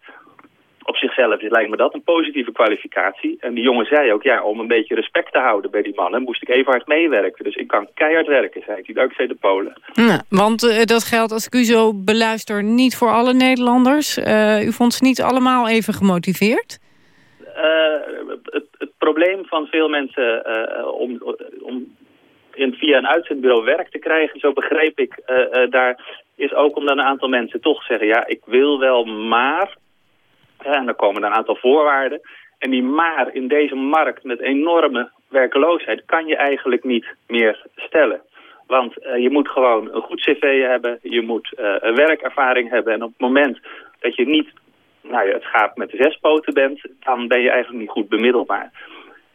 Op zichzelf lijkt me dat een positieve kwalificatie. En die jongen zei ook, ja, om een beetje respect te houden bij die mannen, moest ik even hard meewerken. Dus ik kan keihard werken, zei hij, dankzij de Polen. Ja, want uh, dat geldt, als ik u zo beluister, niet voor alle Nederlanders. Uh, u vond ze niet allemaal even gemotiveerd? Uh, het, het, probleem van veel mensen om, om in, via een uitzendbureau werk te krijgen, zo begreep ik daar, is ook omdat een aantal mensen toch zeggen, ja, ik wil wel, maar... En dan komen een aantal voorwaarden. En die maar in deze markt met enorme werkeloosheid kan je eigenlijk niet meer stellen. Want uh, je moet gewoon een goed cv hebben, je moet uh, een werkervaring hebben. En op het moment dat je niet nou het schaap met de zes poten bent, dan ben je eigenlijk niet goed bemiddelbaar.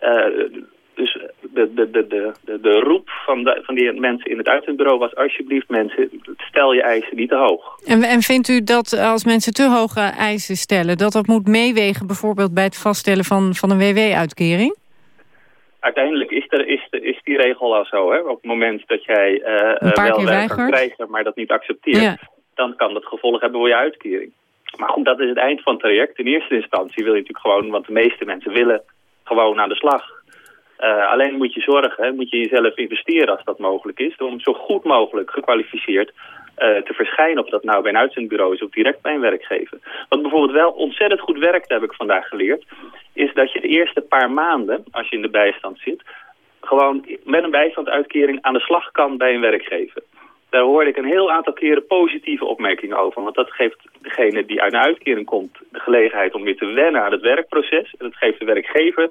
Uh, dus de, de, de, de, de roep van, de, van die mensen in het uitzendbureau was... alsjeblieft mensen, stel je eisen niet te hoog. En, en vindt u dat als mensen te hoge eisen stellen... dat dat moet meewegen bijvoorbeeld bij het vaststellen van, van een WW-uitkering? Uiteindelijk is, er, is, is die regel al zo. Hè? Op het moment dat jij uh, wel kan krijgen, maar dat niet accepteert... Ja. dan kan dat gevolg hebben voor je uitkering. Maar goed, dat is het eind van het traject. In eerste instantie wil je natuurlijk gewoon... want de meeste mensen willen gewoon aan de slag... Uh, alleen moet je zorgen, moet je jezelf investeren als dat mogelijk is... om zo goed mogelijk gekwalificeerd uh, te verschijnen... of dat nou bij een uitzendbureau is of direct bij een werkgever. Wat bijvoorbeeld wel ontzettend goed werkt, heb ik vandaag geleerd... is dat je de eerste paar maanden, als je in de bijstand zit... gewoon met een bijstandsuitkering aan de slag kan bij een werkgever. Daar hoorde ik een heel aantal keren positieve opmerkingen over. Want dat geeft degene die uit een uitkering komt de gelegenheid om weer te wennen aan het werkproces. En dat geeft de werkgever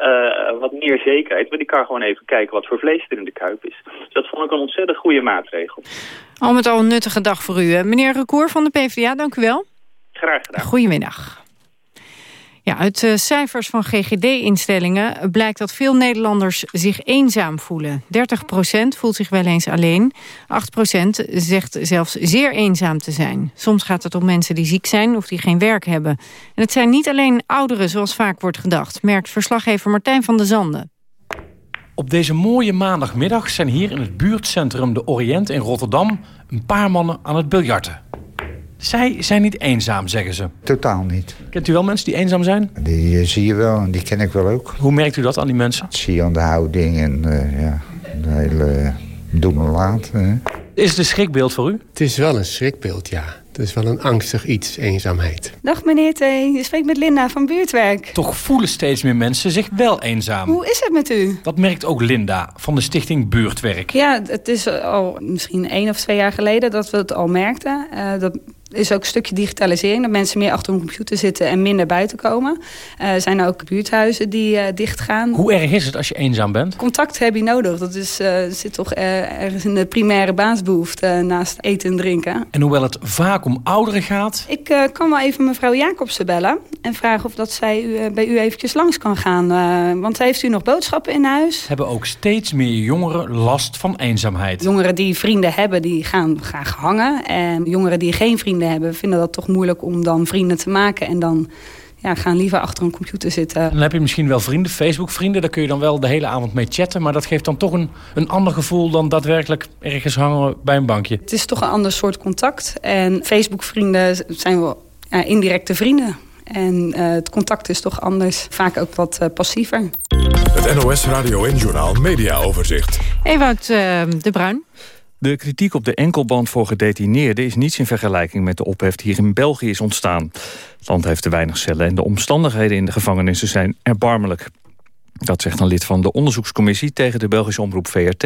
uh, wat meer zekerheid. Maar die kan gewoon even kijken wat voor vlees er in de kuip is. Dus dat vond ik een ontzettend goede maatregel. Al met al een nuttige dag voor u. Meneer Recour van de PvdA, dank u wel. Graag gedaan. Goedemiddag. Ja, uit uh, cijfers van GGD-instellingen blijkt dat veel Nederlanders zich eenzaam voelen. 30% voelt zich wel eens alleen. 8% zegt zelfs zeer eenzaam te zijn. Soms gaat het om mensen die ziek zijn of die geen werk hebben. En het zijn niet alleen ouderen zoals vaak wordt gedacht... merkt verslaggever Martijn van der Zanden. Op deze mooie maandagmiddag zijn hier in het buurtcentrum De Oriënt in Rotterdam... een paar mannen aan het biljarten. Zij zijn niet eenzaam, zeggen ze. Totaal niet. Kent u wel mensen die eenzaam zijn? Die uh, zie je wel en die ken ik wel ook. Hoe merkt u dat aan die mensen? Dat zie je aan de houding en uh, ja, de hele doen en laten. Is het een schrikbeeld voor u? Het is wel een schrikbeeld, ja. Het is wel een angstig iets, eenzaamheid. Dag meneer T, je spreekt met Linda van Buurtwerk. Toch voelen steeds meer mensen zich wel eenzaam. Hoe is het met u? Dat merkt ook Linda van de stichting Buurtwerk. Ja, het is al misschien één of twee jaar geleden dat we het al merkten. Uh, dat is ook een stukje digitalisering. Dat mensen meer achter een computer zitten en minder buiten komen. Er uh, zijn ook buurthuizen die uh, dichtgaan. Hoe erg is het als je eenzaam bent? Contact heb je nodig. Dat is, uh, zit toch ergens in de primaire baasbehoefte naast eten en drinken. En hoewel het vaak om ouderen gaat... Ik kan wel even mevrouw Jacobsen bellen. En vragen of dat zij u, bij u eventjes langs kan gaan. want heeft u nog boodschappen in huis? Hebben ook steeds meer jongeren last van eenzaamheid. Jongeren die vrienden hebben, die gaan graag hangen. En jongeren die geen vrienden hebben, vinden dat toch moeilijk om dan vrienden te maken. En dan ja, gaan liever achter een computer zitten. Dan heb je misschien wel vrienden, Facebook-vrienden. Daar kun je dan wel de hele avond mee chatten. Maar dat geeft dan toch een, een ander gevoel dan daadwerkelijk ergens hangen bij een bankje. Het is toch een ander soort contact. En Facebook-vrienden zijn wel ja, indirecte vrienden. En eh, het contact is toch anders, vaak ook wat eh, passiever. Het NOS Radio en Journaal Media Overzicht. Ewout uh, de Bruin. De kritiek op de enkelband voor gedetineerden is niets in vergelijking met de ophef die hier in België is ontstaan. Het land heeft te weinig cellen en de omstandigheden in de gevangenissen zijn erbarmelijk. Dat zegt een lid van de onderzoekscommissie tegen de Belgische omroep VRT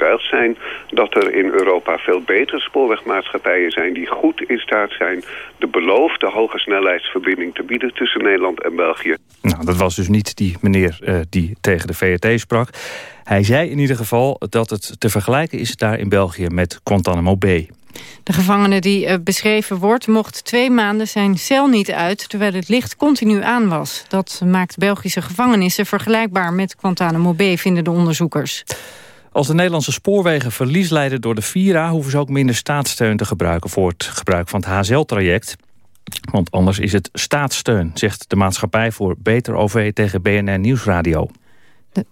overtuigd zijn dat er in Europa veel betere spoorwegmaatschappijen zijn... die goed in staat zijn de beloofde hoge snelheidsverbinding te bieden tussen Nederland en België. Nou, dat was dus niet die meneer uh, die tegen de VRT sprak. Hij zei in ieder geval dat het te vergelijken is daar in België met Guantanamo Bay. De gevangene die uh, beschreven wordt mocht twee maanden zijn cel niet uit... terwijl het licht continu aan was. Dat maakt Belgische gevangenissen vergelijkbaar met Guantanamo Bay... vinden de onderzoekers. Als de Nederlandse spoorwegen verlies leiden door de Vira... hoeven ze ook minder staatssteun te gebruiken voor het gebruik van het HZL-traject. Want anders is het staatssteun, zegt de maatschappij voor Beter OV tegen BNR Nieuwsradio. De,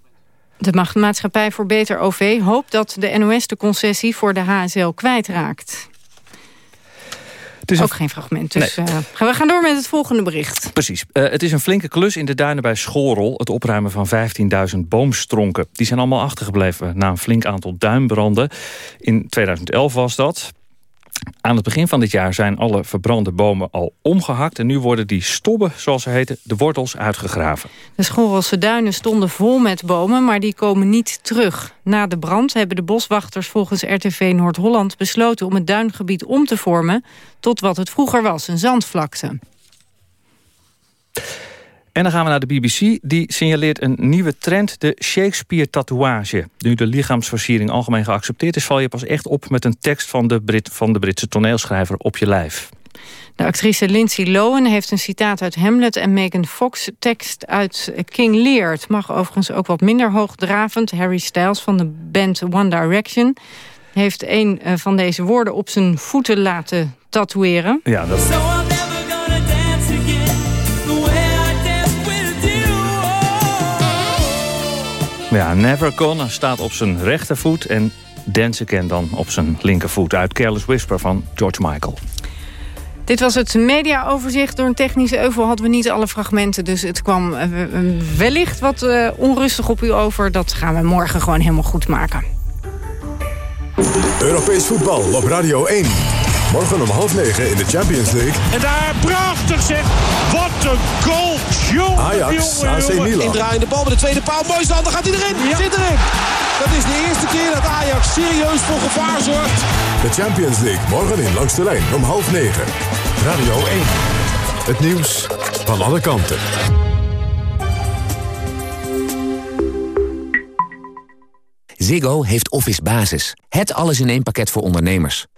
de maatschappij voor Beter OV hoopt dat de NOS de concessie voor de HSL kwijtraakt. Het is ook geen fragment, dus nee. uh, we gaan door met het volgende bericht. Precies. Uh, het is een flinke klus in de duinen bij Schorel. Het opruimen van 15.000 boomstronken. Die zijn allemaal achtergebleven na een flink aantal duinbranden. In 2011 was dat. Aan het begin van dit jaar zijn alle verbrande bomen al omgehakt... en nu worden die stobben, zoals ze heten, de wortels uitgegraven. De Schorrelse duinen stonden vol met bomen, maar die komen niet terug. Na de brand hebben de boswachters volgens RTV Noord-Holland besloten... om het duingebied om te vormen tot wat het vroeger was, een zandvlakte. En dan gaan we naar de BBC. Die signaleert een nieuwe trend, de Shakespeare-tatoeage. Nu de lichaamsversiering algemeen geaccepteerd is... val je pas echt op met een tekst van de, Brit, van de Britse toneelschrijver op je lijf. De actrice Lindsay Lohan heeft een citaat uit Hamlet... en Megan Fox tekst uit King Lear. Het mag overigens ook wat minder hoogdravend. Harry Styles van de band One Direction... heeft een van deze woorden op zijn voeten laten tatoeëren. Ja, dat... Ja, Never Gonna staat op zijn rechtervoet en Dance Again dan op zijn linkervoet uit Careless Whisper van George Michael. Dit was het mediaoverzicht. Door een technische euvel hadden we niet alle fragmenten. Dus het kwam wellicht wat uh, onrustig op u over. Dat gaan we morgen gewoon helemaal goed maken. Europees voetbal op Radio 1. Morgen om half negen in de Champions League. En daar prachtig zeg. Een goal. Jongen, Ajax, jongen, AC. Milan. Indraaiende bal met de tweede paal. Mooi stand, dan gaat hij erin. Ja. Zit erin. Dat is de eerste keer dat Ajax serieus voor gevaar zorgt. De Champions League morgen in Langs de Lijn om half negen. Radio 1. Het nieuws van alle kanten. Ziggo heeft Office Basis. Het alles in één pakket voor ondernemers.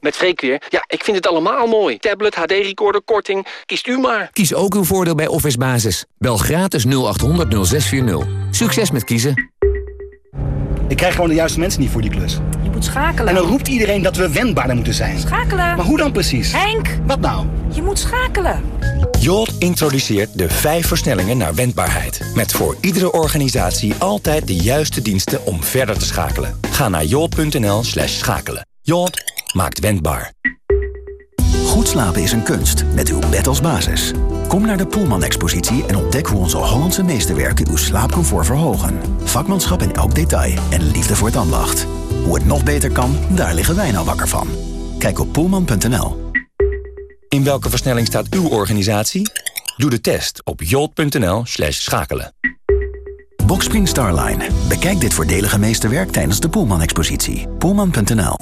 Met Freek weer. Ja, ik vind het allemaal mooi. Tablet, HD-recorder, korting. Kiest u maar. Kies ook uw voordeel bij Office Basis. Bel gratis 0800 0640. Succes met kiezen. Ik krijg gewoon de juiste mensen niet voor die klus. Je moet schakelen. En dan roept iedereen dat we wendbaarder moeten zijn. Schakelen. Maar hoe dan precies? Henk! Wat nou? Je moet schakelen. Jolt introduceert de vijf versnellingen naar wendbaarheid. Met voor iedere organisatie altijd de juiste diensten om verder te schakelen. Ga naar jolt.nl slash schakelen. Jolt maakt wendbaar. Goed slapen is een kunst, met uw bed als basis. Kom naar de Poelman-expositie en ontdek hoe onze Hollandse meesterwerken uw slaapcomfort verhogen. Vakmanschap in elk detail en liefde voor het ambacht. Hoe het nog beter kan, daar liggen wij nou wakker van. Kijk op poelman.nl. In welke versnelling staat uw organisatie? Doe de test op jolt.nl slash schakelen. Boxspring Starline. Bekijk dit voordelige meesterwerk tijdens de Poelman-expositie. Poelman.nl